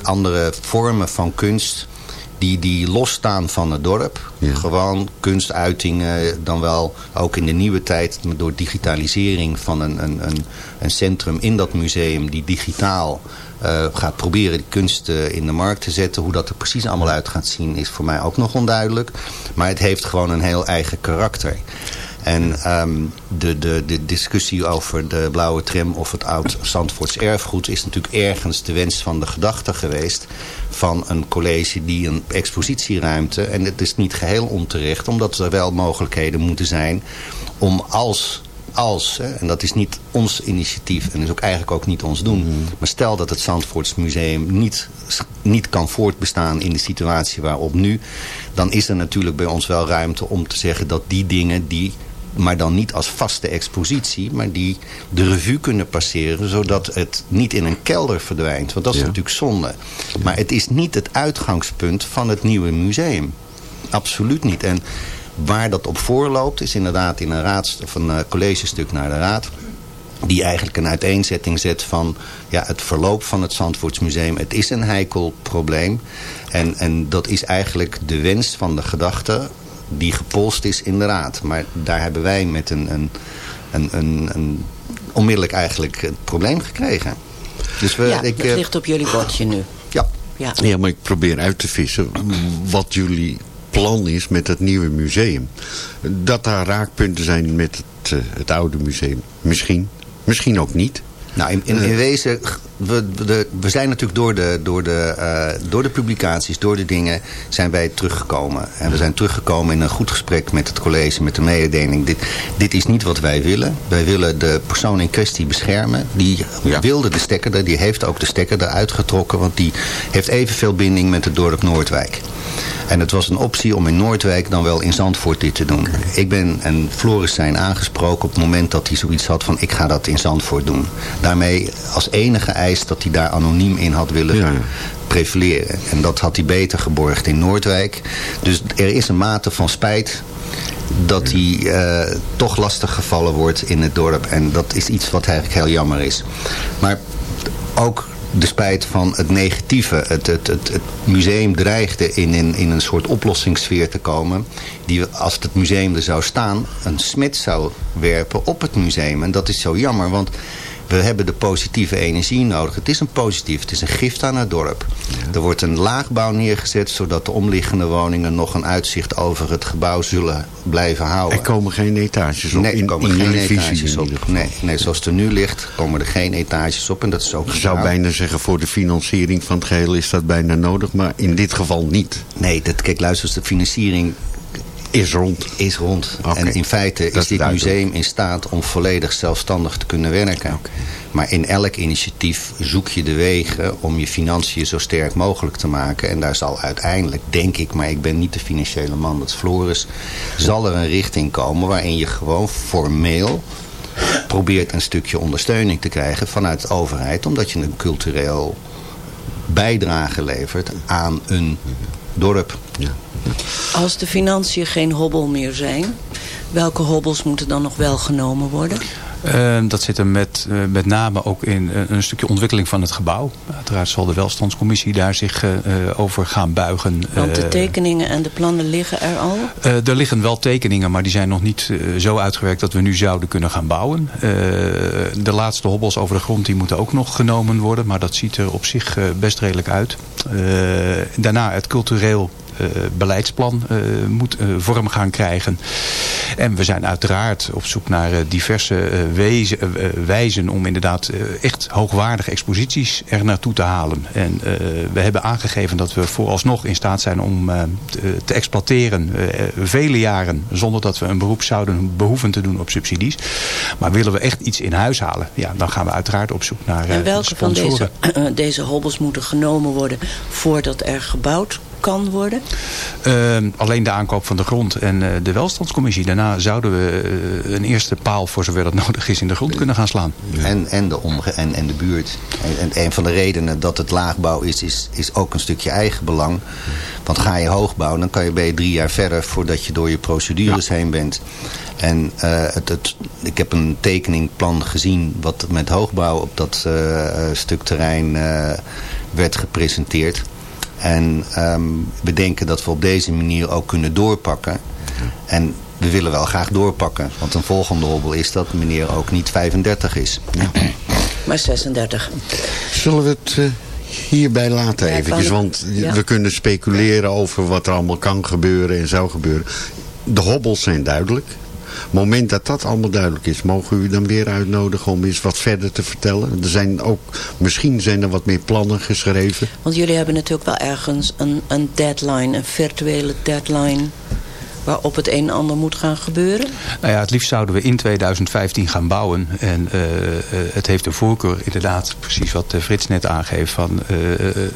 andere vormen van kunst die, die losstaan van het dorp. Ja. Gewoon kunstuitingen, dan wel ook in de nieuwe tijd... door digitalisering van een, een, een, een centrum in dat museum... die digitaal uh, gaat proberen die kunst uh, in de markt te zetten. Hoe dat er precies allemaal uit gaat zien is voor mij ook nog onduidelijk. Maar het heeft gewoon een heel eigen karakter. En um, de, de, de discussie over de blauwe tram of het oud Zandvoorts erfgoed... is natuurlijk ergens de wens van de gedachte geweest... van een college die een expositieruimte... en het is niet geheel onterecht... omdat er wel mogelijkheden moeten zijn om als als, hè, en dat is niet ons initiatief en is ook eigenlijk ook niet ons doen. Mm. Maar stel dat het Zandvoorts Museum niet, niet kan voortbestaan in de situatie waarop nu, dan is er natuurlijk bij ons wel ruimte om te zeggen dat die dingen die maar dan niet als vaste expositie, maar die de revue kunnen passeren, zodat het niet in een kelder verdwijnt. Want dat is natuurlijk zonde. Maar het is niet het uitgangspunt van het nieuwe museum. Absoluut niet. En Waar dat op voorloopt is inderdaad in een, raads, of een uh, collegestuk naar de raad. Die eigenlijk een uiteenzetting zet van ja, het verloop van het Zandvoortsmuseum. Het is een heikel probleem. En, en dat is eigenlijk de wens van de gedachte die gepolst is in de raad. Maar daar hebben wij met een, een, een, een, een onmiddellijk eigenlijk het probleem gekregen.
Dus we, ja, ik, het ligt op jullie bordje nu.
Ja.
Ja. ja, maar ik probeer uit te vissen wat jullie plan is met het nieuwe museum. Dat daar raakpunten zijn met het, uh, het oude museum. Misschien. Misschien ook niet.
Nou, in, in, in wezen, we, de, we zijn natuurlijk door de, door, de, uh, door de publicaties, door de dingen, zijn wij teruggekomen. En we zijn teruggekomen in een goed gesprek met het college, met de mededeling. Dit, dit is niet wat wij willen. Wij willen de persoon in kwestie beschermen. Die ja. wilde de stekker, die heeft ook de stekker eruit getrokken, want die heeft evenveel binding met het dorp Noordwijk. En het was een optie om in Noordwijk dan wel in Zandvoort dit te doen. Ik ben en Floris zijn aangesproken op het moment dat hij zoiets had van ik ga dat in Zandvoort doen. Daarmee als enige dat hij daar anoniem in had willen ja. prevaleren. En dat had hij beter geborgd in Noordwijk. Dus er is een mate van spijt dat hij uh, toch lastig gevallen wordt in het dorp. En dat is iets wat eigenlijk heel jammer is. Maar ook de spijt van het negatieve. Het, het, het, het museum dreigde in, in, in een soort oplossingssfeer te komen... die als het museum er zou staan... een smid zou werpen op het museum. En dat is zo jammer, want we hebben de positieve energie nodig. Het is een positief, het is een gift aan het dorp. Er wordt een laagbouw neergezet... zodat de omliggende woningen nog een uitzicht over het gebouw zullen blijven houden.
Er komen geen etages op
nee,
er
komen
in,
geen etages op. Nee, nee, zoals het er nu ligt komen er geen etages op. En dat is ook
Ik zou bijna zeggen voor de financiering van het geheel is dat bijna nodig. Maar in dit geval niet.
Nee, dat, kijk luister, de financiering
is rond.
Is rond. Okay. En in feite is dit museum in staat om volledig zelfstandig te kunnen werken. Okay. Maar in elk initiatief zoek je de wegen om je financiën zo sterk mogelijk te maken. En daar zal uiteindelijk, denk ik, maar ik ben niet de financiële man, dat is Floris, zal er een richting komen waarin je gewoon formeel probeert een stukje ondersteuning te krijgen vanuit de overheid. Omdat je een cultureel bijdrage levert aan een dorp.
Ja.
Als de financiën geen hobbel meer zijn, welke hobbels moeten dan nog wel genomen worden?
Uh, dat zit er met, uh, met name ook in uh, een stukje ontwikkeling van het gebouw. Uiteraard zal de welstandscommissie daar zich over gaan buigen.
Want de tekeningen en de plannen liggen er al?
er liggen wel tekeningen, maar die zijn nog niet zo uitgewerkt dat we nu zouden kunnen gaan bouwen. de laatste hobbels over de grond die moeten ook nog genomen worden, maar dat ziet er op zich best redelijk uit. daarna het cultureel eh, beleidsplan eh, moet eh, vorm gaan krijgen. En we zijn uiteraard op zoek naar diverse wezen, wijzen om inderdaad echt hoogwaardige exposities er naartoe te halen. En we hebben aangegeven dat we vooralsnog in staat zijn om te exploiteren vele jaren zonder dat we een beroep zouden behoeven te doen op subsidies. Maar willen we echt iets in huis halen, ja, dan gaan we uiteraard op zoek naar
En welke van deze, deze hobbels moeten genomen worden voordat er gebouwd kan worden?
Uh, alleen de aankoop van de grond en uh, de welstandscommissie. Daarna zouden we uh, een eerste paal, voor zover dat nodig is, in de grond kunnen gaan slaan.
En, en, de, omge en, en de buurt. En, en een van de redenen dat het laagbouw is, is, is ook een stukje eigen belang. Want ga je hoogbouw, dan kan je, ben je drie jaar verder voordat je door je procedures ja. heen bent. En uh, het, het, ik heb een tekeningplan gezien wat met hoogbouw op dat uh, stuk terrein uh, werd gepresenteerd. En um, we denken dat we op deze manier ook kunnen doorpakken. En we willen wel graag doorpakken. Want een volgende hobbel is dat meneer ook niet 35 is. Ja.
Maar 36.
Zullen we het uh, hierbij laten ja, eventjes? Want ja. we kunnen speculeren over wat er allemaal kan gebeuren en zou gebeuren. De hobbels zijn duidelijk moment dat dat allemaal duidelijk is, mogen we u dan weer uitnodigen om eens wat verder te vertellen? Er zijn ook, misschien zijn er wat meer plannen geschreven.
Want jullie hebben natuurlijk wel ergens een, een deadline, een virtuele deadline waarop het een en ander moet gaan gebeuren?
Nou ja, het liefst zouden we in 2015 gaan bouwen. En uh, het heeft de voorkeur inderdaad, precies wat Frits net aangeeft... van uh, de,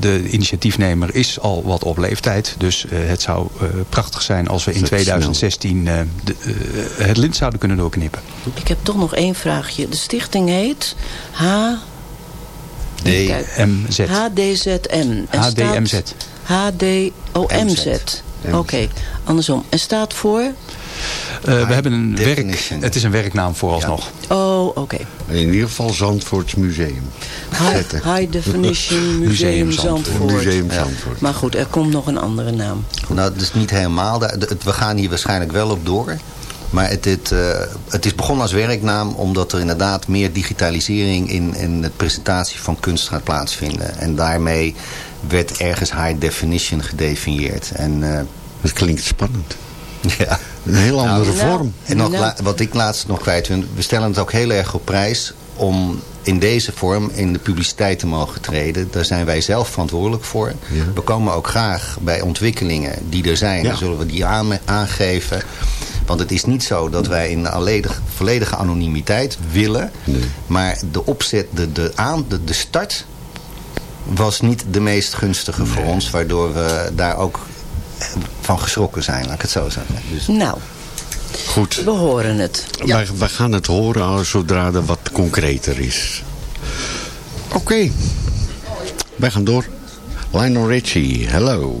de initiatiefnemer is al wat op leeftijd. Dus het zou prachtig zijn als we in 2016 de, het lint zouden kunnen doorknippen.
Ik heb toch nog één vraagje. De stichting heet H...
DMZ.
HDZM.
HDMZ.
HDOMZ. Oké, okay. andersom. En staat voor?
Uh, we hebben een werk, het is een werknaam vooralsnog.
Ja. Oh, oké. Okay.
In ieder geval Zandvoorts Museum.
High, high Definition Museum, Zandvoort.
Zandvoort. Museum Zandvoort.
Ja. Maar goed, er komt nog een andere naam.
Nou, dat is niet helemaal. We gaan hier waarschijnlijk wel op door. Maar het, het, uh, het is begonnen als werknaam omdat er inderdaad meer digitalisering in, in de presentatie van kunst gaat plaatsvinden. En daarmee werd ergens high definition gedefinieerd. En, uh,
dat klinkt spannend.
Ja.
Een heel andere nou, vorm.
En nog nou. wat ik laatst nog kwijt vind. We stellen het ook heel erg op prijs om in deze vorm in de publiciteit te mogen treden. Daar zijn wij zelf verantwoordelijk voor. Ja. We komen ook graag bij ontwikkelingen die er zijn. Ja. Dan zullen we die aan, aangeven. Want het is niet zo dat wij in volledig, volledige anonimiteit willen. Nee. Maar de opzet, de, de, aan, de, de start was niet de meest gunstige nee. voor ons. Waardoor we daar ook van geschrokken zijn, laat ik het zo zeggen. Dus...
Nou,
Goed.
we horen het.
Ja. Wij, wij gaan het horen zodra er wat concreter is. Oké. Okay. Wij gaan door. Lionel Richie, hello.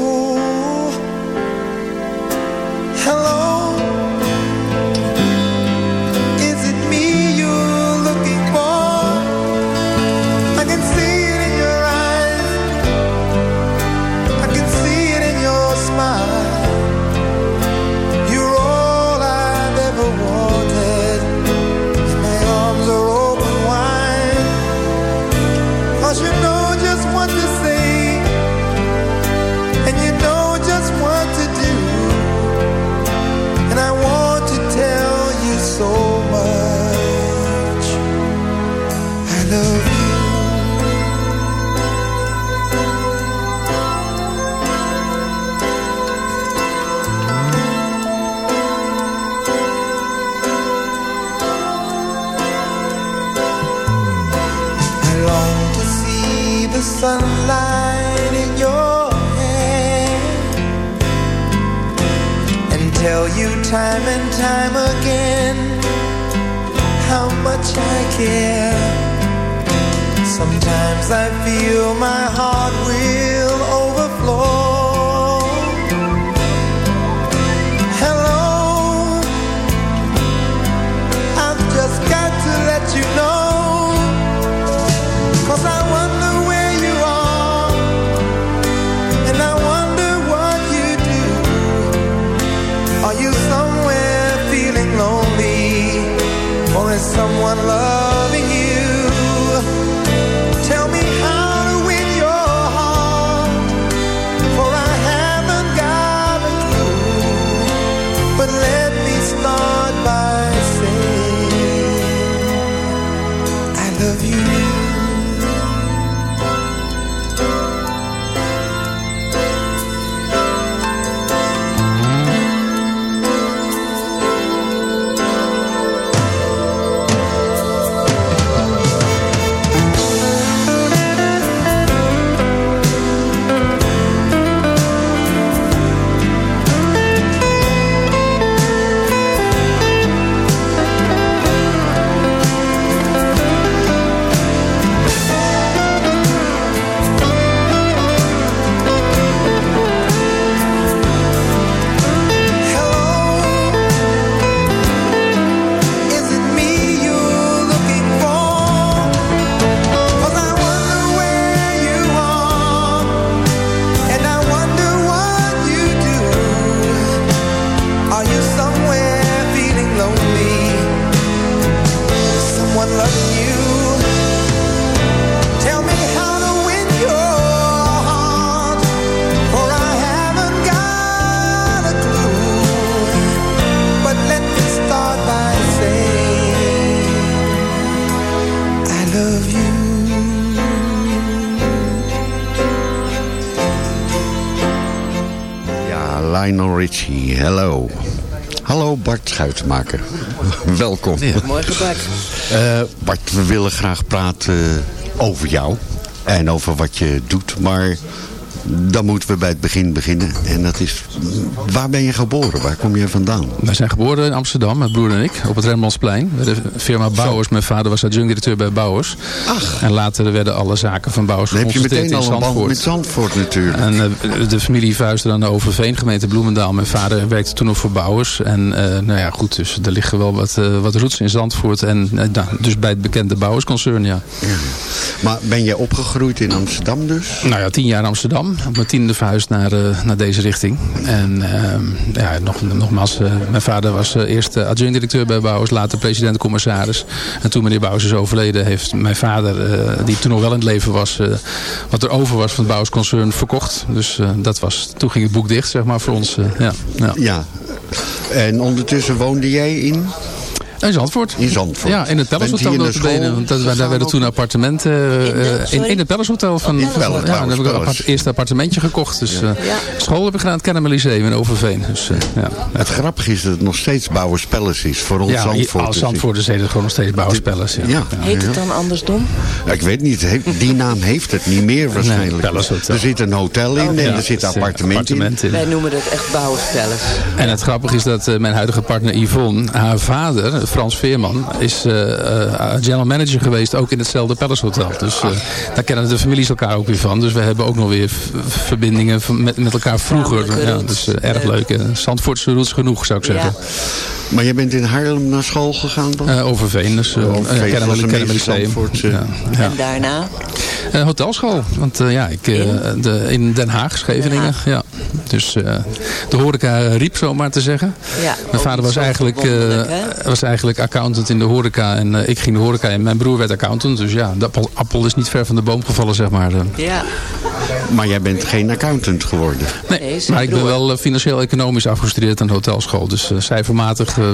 Bart Schuitenmaker. Welkom.
Mooi gepakt.
Eh, Bart, we willen graag praten over jou. En over wat je doet. Maar dan moeten we bij het begin beginnen. En dat is, waar ben je geboren? Waar kom je vandaan?
Wij zijn geboren in Amsterdam, mijn broer en ik, op het Rembrandtsplein. Bij de firma Bouwers. Mijn vader was adjunct-directeur bij Bouwers.
Ach.
En later werden alle zaken van Bouwers
Dan heb je meteen
in
al een band
Zandvoort.
met Zandvoort natuurlijk.
En eh, de familie vuisde dan de Overveen, gemeente Bloemendaal. Mijn vader werkte toen nog voor Bouwers. En eh, nou ja, goed, dus er liggen wel wat, eh, wat roots in Zandvoort. En nou, dus bij het bekende Bouwersconcern, ja.
Maar ben jij opgegroeid in Amsterdam dus?
Nou ja, tien jaar Amsterdam. Op mijn tiende verhuisd naar, eh, naar deze richting. En ehm, ja, nog, nogmaals, eh, mijn vader was eh, eerst adjunct-directeur bij Bouwers. Later president-commissaris. En toen meneer Bouwers is overleden, heeft mijn vader, die toen nog wel in het leven was, wat er over was van het Bouwers-concern, verkocht. Dus dat was, toen ging het boek dicht, zeg maar, voor ons. ja, ja.
Ja. En ondertussen woonde jij in?
In Zandvoort.
In Zandvoort.
Ja, in het Palace Hotel. Want dat, daar werden toen appartementen... eh, in, in het Palace Hotel. Van,
In het
van-
Palace,
ja, dan heb ik een appart, eerste appartementje gekocht. Dus eh, school heb ik gedaan, het Kennemer Lyceum in Overveen. Dus, eh, ja.
Het grappige is dat het nog steeds Bouwers Palace is. Voor ons
ja,
Zandvoort.
als Zandvoorters heet het gewoon nog steeds Bouwers Palace. Ja.
Ja.
Heet het dan andersom?
Ja, ik weet niet, die naam heeft het niet meer waarschijnlijk. Er zit een hotel in en
Ja,
er zit een
zit
appartement,
in.
Wij noemen het echt bouwspellen.
En het grappige is dat eh, mijn huidige partner Yvonne, haar vader, Frans Veerman, is eh, eh, general manager geweest ook in hetzelfde Palace Hotel. Dus eh, daar kennen de families elkaar ook weer van. Dus we hebben ook nog weer verbindingen met, met elkaar vroeger. Ja, dus eh, erg leuk. eh, Zandvoortse roots genoeg zou ik zeggen.
Maar je bent in Haarlem naar school gegaan dan?
Eh, Overveen, dus uh,
Overveen,
ja.
En daarna?
Eh, hotelschool. Want eh, ja, ik, eh, de, in Den Haag, Scheveningen. Ja. Dus eh, de horeca riep, zo maar te zeggen.
Ja,
Mijn vader
niet
was eigenlijk, eh, was eigenlijk accountant in de horeca. En eh, ik ging de horeca en mijn broer werd accountant. Dus ja, de appel, appel is niet ver van de boom gevallen, zeg maar.
Ja.
Maar jij bent geen accountant geworden?
Nee, maar ik ben wel financieel-economisch afgestudeerd aan de hotelschool. Dus cijfermatig eh,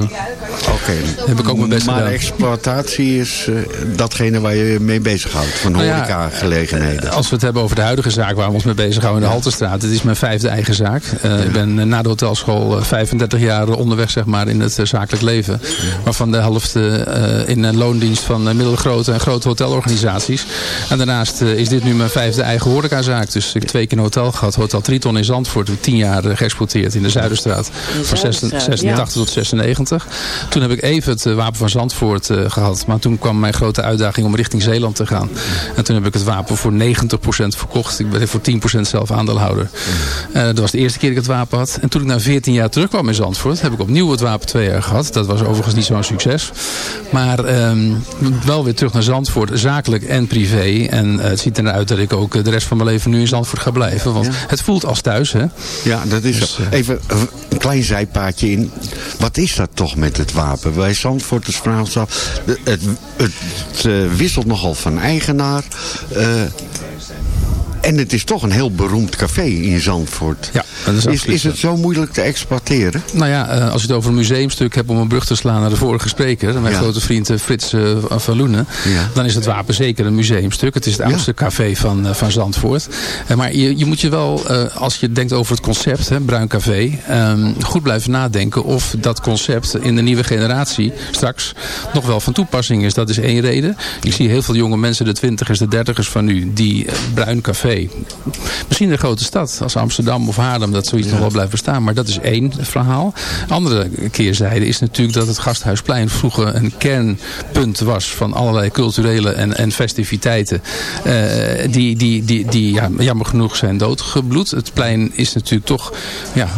heb ik ook mijn best
maar
gedaan.
exploitatie is datgene waar je je mee bezighoudt. Van
Nou ja,
horecagelegenheden.
Als we het hebben over de huidige zaak waar we ons mee bezighouden in de Haltestraat. Het is mijn vijfde eigen zaak. Eh, Ik ben eh, na de hotelschool eh, 35 jaar onderweg zeg maar, in het eh, zakelijk leven. Waarvan de helft eh, in een loondienst van eh, middelgrote en grote hotelorganisaties. En daarnaast eh, is dit nu mijn vijfde eigen horecazaak. Dus ik heb twee keer een hotel gehad. Hotel Triton in Zandvoort. Tien jaar eh, geëxporteerd in de Zuiderstraat. Van
Zuiderstraat,
86 tot 96. Toen heb ik even het eh, wapen van Zandvoort eh, gehad. Maar toen kwam mijn grote uitdaging om richting Zeeland te gaan. En toen heb ik het wapen voor 90% verkocht. Ik ben voor 10% zelf aandeelhouder. Eh, dat was de eerste keer dat ik het wapen had. En toen ik na 14 jaar terugkwam in Zandvoort, heb ik opnieuw het wapen twee jaar gehad. Dat was overigens niet zo'n succes. Maar ehm, wel weer terug naar Zandvoort, zakelijk en privé. En eh, het ziet eruit dat ik ook eh, de rest van mijn leven nu in Zandvoort ga blijven. Want het voelt als thuis, hè?
Ja, dat is
Dus.
Even een klein zijpaadje in. Wat is dat toch met het wapen? Bij af. de- Het, het, het, eh, wisselt nogal van eigenaar. En het is toch een heel beroemd café in Zandvoort.
Ja, is
is, het zo moeilijk te exporteren?
Nou ja, eh, als je het over een museumstuk hebt om een brug te slaan naar de vorige spreker, mijn
Ja.
grote vriend eh, Frits eh, van Loenen,
Ja.
dan is het wapen zeker een museumstuk. Het is het oudste café van, van Zandvoort. Maar je, je moet je wel, als je denkt over het concept, hè, Bruin Café, ehm, goed blijven nadenken of dat concept in de nieuwe generatie straks nog wel van toepassing is. Dat is één reden. Ik zie heel veel jonge mensen, de twintigers, de dertigers van nu, die Bruin Café, misschien een grote stad als Amsterdam of Haarlem, dat zoiets nog wel blijft bestaan. Maar dat is één verhaal. Andere keerzijde is natuurlijk dat het Gasthuisplein vroeger een kernpunt was van allerlei culturele en, en festiviteiten. eh, die die, die, die ja, jammer genoeg zijn doodgebloed. Het plein is natuurlijk toch ja,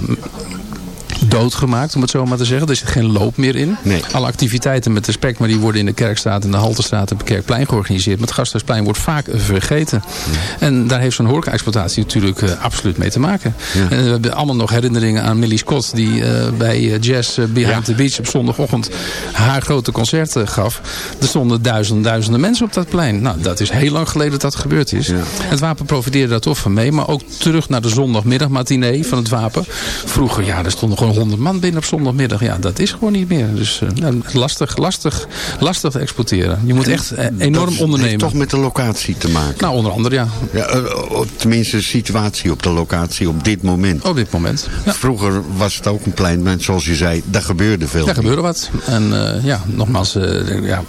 doodgemaakt, om het zo maar te zeggen. Er zit geen loop meer in. Alle activiteiten met respect, maar die worden in de Kerkstraat en de Haltestraat en het Kerkplein georganiseerd. Maar het Gasthuisplein wordt vaak vergeten. En daar heeft zo'n horeca-exploitatie natuurlijk eh, absoluut mee te maken. En we hebben allemaal nog herinneringen aan Millie Scott, die eh, bij eh, Jazz eh, Behind the Beach op zondagochtend haar grote concert gaf. Er stonden duizenden, duizenden mensen op dat plein. Nou, dat is heel lang geleden dat dat gebeurd is. Het Wapen profiteerde daar toch van mee. Maar ook terug naar de zondagmiddagmatinee van het Wapen. Vroeger, ja, er stonden gewoon honderd man binnen op zondagmiddag. Ja, dat is gewoon niet meer. Dus eh, nou, lastig, lastig, lastig te exporteren. Je moet echt eh, enorm
Dat
ondernemen.
heeft toch met de locatie te maken?
Nou, onder andere, ja.
Ja, eh, tenminste, de situatie op de locatie op dit moment.
Op dit moment.
Vroeger was het ook een plein, maar zoals je zei, daar gebeurde veel.
Daar gebeurde wat. En ja, nogmaals, ja,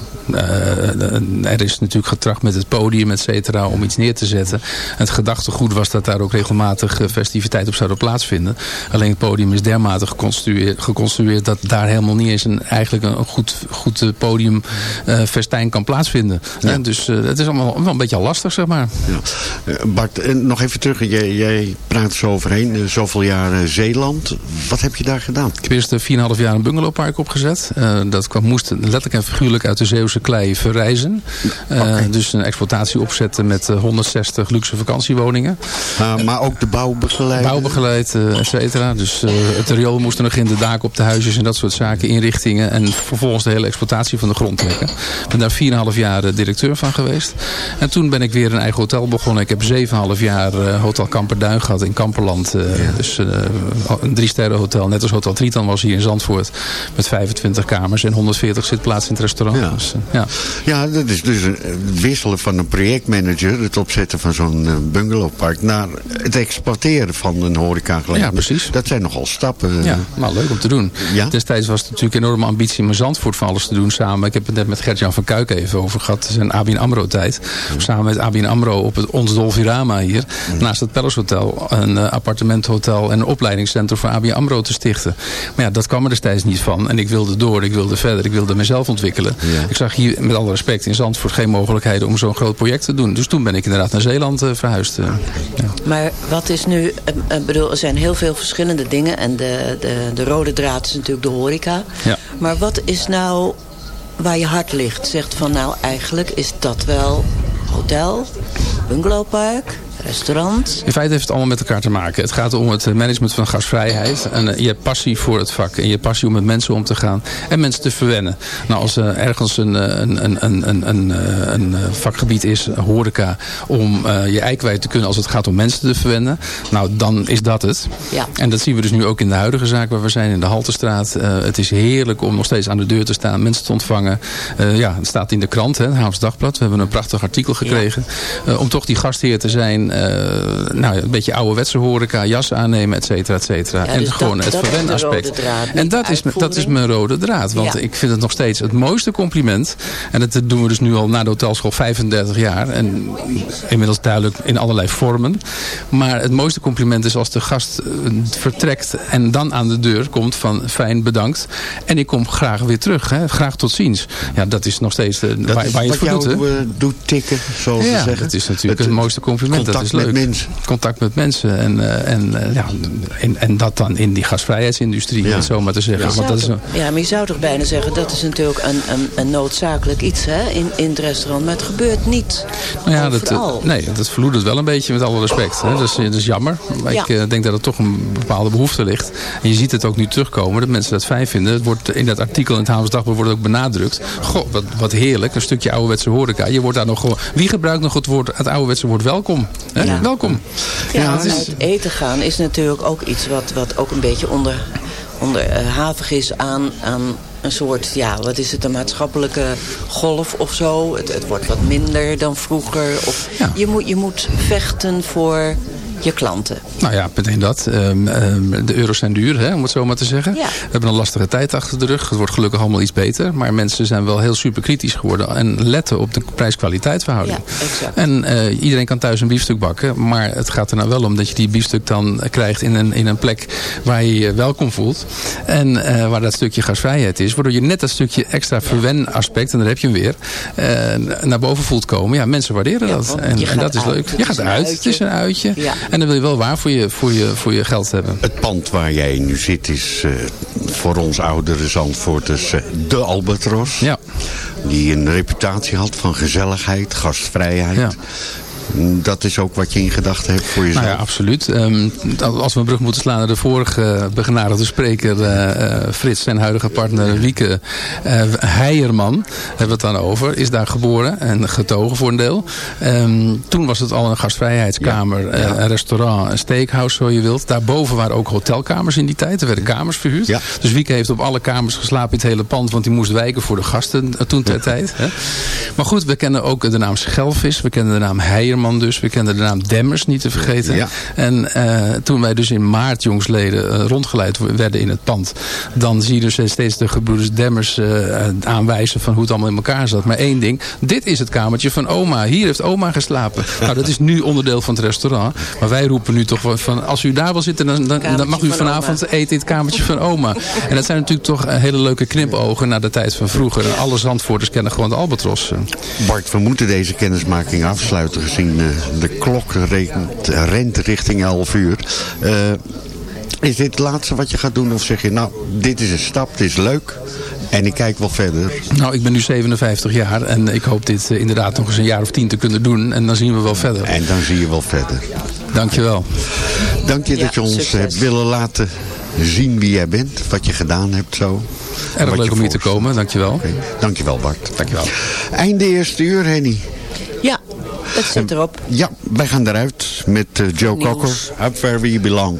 er is natuurlijk getracht met het podium, et cetera, om iets neer te zetten. Het gedachtegoed was dat daar ook regelmatig eh, festiviteiten op zouden plaatsvinden. Alleen het podium is dermate geconstrueerd, geconstrueerd dat daar helemaal niet eens een, eigenlijk een goed, goed eh, podium eh, festijn kan plaatsvinden. En dus eh, het is allemaal wel een beetje lastig, zeg maar.
Eh, Bart, eh, nog even terug. Jij, jij praat zo overheen. eh, zoveel jaar eh, Zeeland. Wat heb je daar gedaan?
Ik heb eerst eh, 4,5 jaar een bungalowpark opgezet. Eh, dat kwam, moest letterlijk en figuurlijk uit de Zeeuwse klei verrijzen. Eh, Dus een exploitatie opzetten met eh, 160 luxe vakantiewoningen.
Ah, maar ook de bouw begeleid?
Bouw begeleid, eh, et cetera. Dus eh, het riool moest er nog in, de daken op de huisjes en dat soort zaken, inrichtingen. En vervolgens de hele exploitatie van de grond trekken. Ik ben daar 4,5 jaar eh, directeur van geweest. En toen ben ik weer een eigen hotel begonnen. Ik heb 7,5 jaar eh, Hotel Kamperduin gehad in Kamperland. eh, Dus eh, een drie sterren hotel, net als Hotel Triton was hier in Zandvoort. Met 25 kamers en 140 zitplaatsen in het restaurant.
Ja.
Dus, eh, ja.
Ja, dat is dus een- het wisselen van een projectmanager, het opzetten van zo'n eh, bungalowpark, naar het exporteren van een horecagelegenheid.
Ja, precies.
Dat zijn nogal stappen.
Ja, nou leuk om te doen.
Ja?
Destijds was het natuurlijk een enorme ambitie om Zandvoort van alles te doen samen. Ik heb het net met Gert-Jan van Kuik even over gehad. Zijn ABN AMRO tijd. Samen met ABN AMRO op het ons Dolfirama hier. Naast het Palace Hotel. Een eh, appartementhotel en een opleidingscentrum voor ABN AMRO te stichten. Maar ja, dat kwam er destijds niet van. En ik wilde door, ik wilde verder, ik wilde mezelf ontwikkelen. Ik zag hier met alle respect in Zandvoort geen mogelijkheden om zo'n groot project te doen. Dus toen ben ik inderdaad naar Zeeland eh, verhuisd. eh.
Maar wat is nu... eh, Ik bedoel, er zijn heel veel verschillende dingen. En de, de, de rode draad is natuurlijk de horeca.
Ja.
Maar wat is nou waar je hart ligt? Zegt van nou eigenlijk is dat wel hotel, bungalowpark, restaurant.
In feite heeft het allemaal met elkaar te maken. Het gaat om het management van gastvrijheid. En eh, je hebt passie voor het vak. En je hebt passie om met mensen om te gaan. En mensen te verwennen. Nou, als er ergens een, eh, een, een, een, een, een, eh, vakgebied is, horeca, om je ei kwijt te kunnen als het gaat om mensen te verwennen. Nou, dan is dat het.
Ja.
En dat zien we dus nu ook in de huidige zaak waar we zijn, in de Haltestraat. Het is heerlijk om nog steeds aan de deur te staan, mensen te ontvangen. Ja, het staat in de krant, hè, het Haams Dagblad. We hebben een prachtig artikel gekregen. Om toch die gastheer te zijn nou, een beetje ouderwetse horeca, jas aannemen, et cetera, et cetera.
Ja,
en
dus
gewoon het verwenaspect. En dat is, dat is mijn rode draad. Want
Ja.
ik vind het nog steeds het mooiste compliment. En dat doen we dus nu al na de hotelschool 35 jaar. En inmiddels duidelijk in allerlei vormen. Maar het mooiste compliment is als de gast eh, vertrekt en dan aan de deur komt van fijn bedankt. En ik kom graag weer terug. Hè. Graag tot ziens. Ja, dat is nog steeds de,
Dat
waar,
is
waar je het voor doet.
Eh, doet tikken, zoals
ja,
ze zeggen.
dat is natuurlijk het, mooiste compliment. Dat
contact
is leuk.
met mensen.
Contact met mensen. En, eh, en, eh, ja, en, en dat dan in die gastvrijheidsindustrie, om het zo maar te zeggen.
Je
Want dat is een-
ja, maar je zou toch bijna zeggen... dat is natuurlijk een, een, een noodzakelijk iets hè, in, in het restaurant. Maar het gebeurt niet
Nou ja, dat, eh, nee, dat verloedert wel een beetje met alle respect. Hè. Dat, is, dat is jammer. Maar
Ja.
ik denk dat er toch een bepaalde behoefte ligt. En je ziet het ook nu terugkomen, dat mensen dat fijn vinden. Het wordt, in dat artikel in het Havens Dagblad wordt ook benadrukt. Goh, wat, wat heerlijk, een stukje ouderwetse horeca. Je wordt daar nog gewoon... Wie gebruikt nog het, woord, het ouderwetse woord welkom? Hè?
Ja.
Welkom.
Ja,
het is-
uit eten gaan is natuurlijk ook iets wat, wat ook een beetje onder, onderhavig is aan, aan een soort, ja, wat is het, een maatschappelijke golf of zo. Het, het wordt wat minder dan vroeger. Of je, moet, je moet vechten voor je klanten.
Nou ja, meteen dat. Ehm, ehm, de euro's zijn duur, hè, om het zo maar te zeggen.
Ja.
We hebben een lastige tijd achter de rug. Het wordt gelukkig allemaal iets beter. Maar mensen zijn wel heel super kritisch geworden. En letten op de prijs-kwaliteit verhouding.
Ja, exact.
En eh, iedereen kan thuis een biefstuk bakken. Maar het gaat er nou wel om dat je die biefstuk dan krijgt in een, in een plek waar je je welkom voelt. En eh, waar dat stukje gasvrijheid is. Waardoor je net dat stukje extra verwen-aspect, en daar heb je hem weer, eh, naar boven voelt komen. Ja, mensen waarderen dat. En, en dat is leuk. Je gaat uit. Het is een uitje. En dan wil je wel waar voor je, voor je, voor je geld hebben.
Het pand waar jij nu zit is eh, voor ons oudere Zandvoorters eh, de Albatros.
Ja.
Die een reputatie had van gezelligheid, gastvrijheid.
Ja.
Dat is ook wat je in gedachten hebt voor jezelf.
Nou ja, absoluut. Ehm, als we een brug moeten slaan naar de vorige begenadigde spreker eh, eh, Frits, zijn huidige partner Wieke eh, Heijerman, hebben we het dan over, is daar geboren en getogen voor een deel. Ehm, toen was het al een gastvrijheidskamer, een restaurant, een steakhouse zo je wilt. Daarboven waren ook hotelkamers in die tijd. Er werden kamers verhuurd. Dus Wieke heeft op alle kamers geslapen in het hele pand, want die moest wijken voor de gasten toen ter tijd. Hè. Maar goed, we kennen ook de naam Schelvis, we kennen de naam Heijerman dus, we kennen de naam Demmers niet te vergeten.
Ja.
En eh, toen wij dus in maart jongsleden eh, rondgeleid werden in het pand, dan zie je dus steeds de gebroeders Demmers eh, aanwijzen van hoe het allemaal in elkaar zat. Maar één ding, dit is het kamertje van oma. Hier heeft oma geslapen. nou, dat is nu onderdeel van het restaurant. Maar wij roepen nu toch wel van, als u daar wil zitten, dan, dan, dan mag u
van
vanavond eten in het kamertje van oma. En dat zijn natuurlijk toch hele leuke knipogen naar de tijd van vroeger. En alle Zandvoorters kennen gewoon de Albatros.
Bart, we moeten deze kennismaking afsluiten gezien eh, de klok rent, rent richting 11 uur. Eh, is dit het laatste wat je gaat doen? Of zeg je, nou, dit is een stap, dit is leuk. En ik kijk wel verder.
Nou, ik ben nu 57 jaar en ik hoop dit eh, inderdaad nog eens een jaar of tien te kunnen doen. En dan zien we wel verder.
En dan zie je wel verder.
Dankjewel.
Dank je
Ja,
dat je ons
succes.
hebt willen laten zien wie jij bent. Wat je gedaan hebt zo.
Erg
Wat
leuk
je
om hier te komen, dankjewel.
Oké, Dankjewel Bart.
Dankjewel.
Einde eerste uur, Henny.
Het zit erop.
Ja, wij gaan eruit met eh, Joe
Nieuws.
Cocker. Up Where We Belong.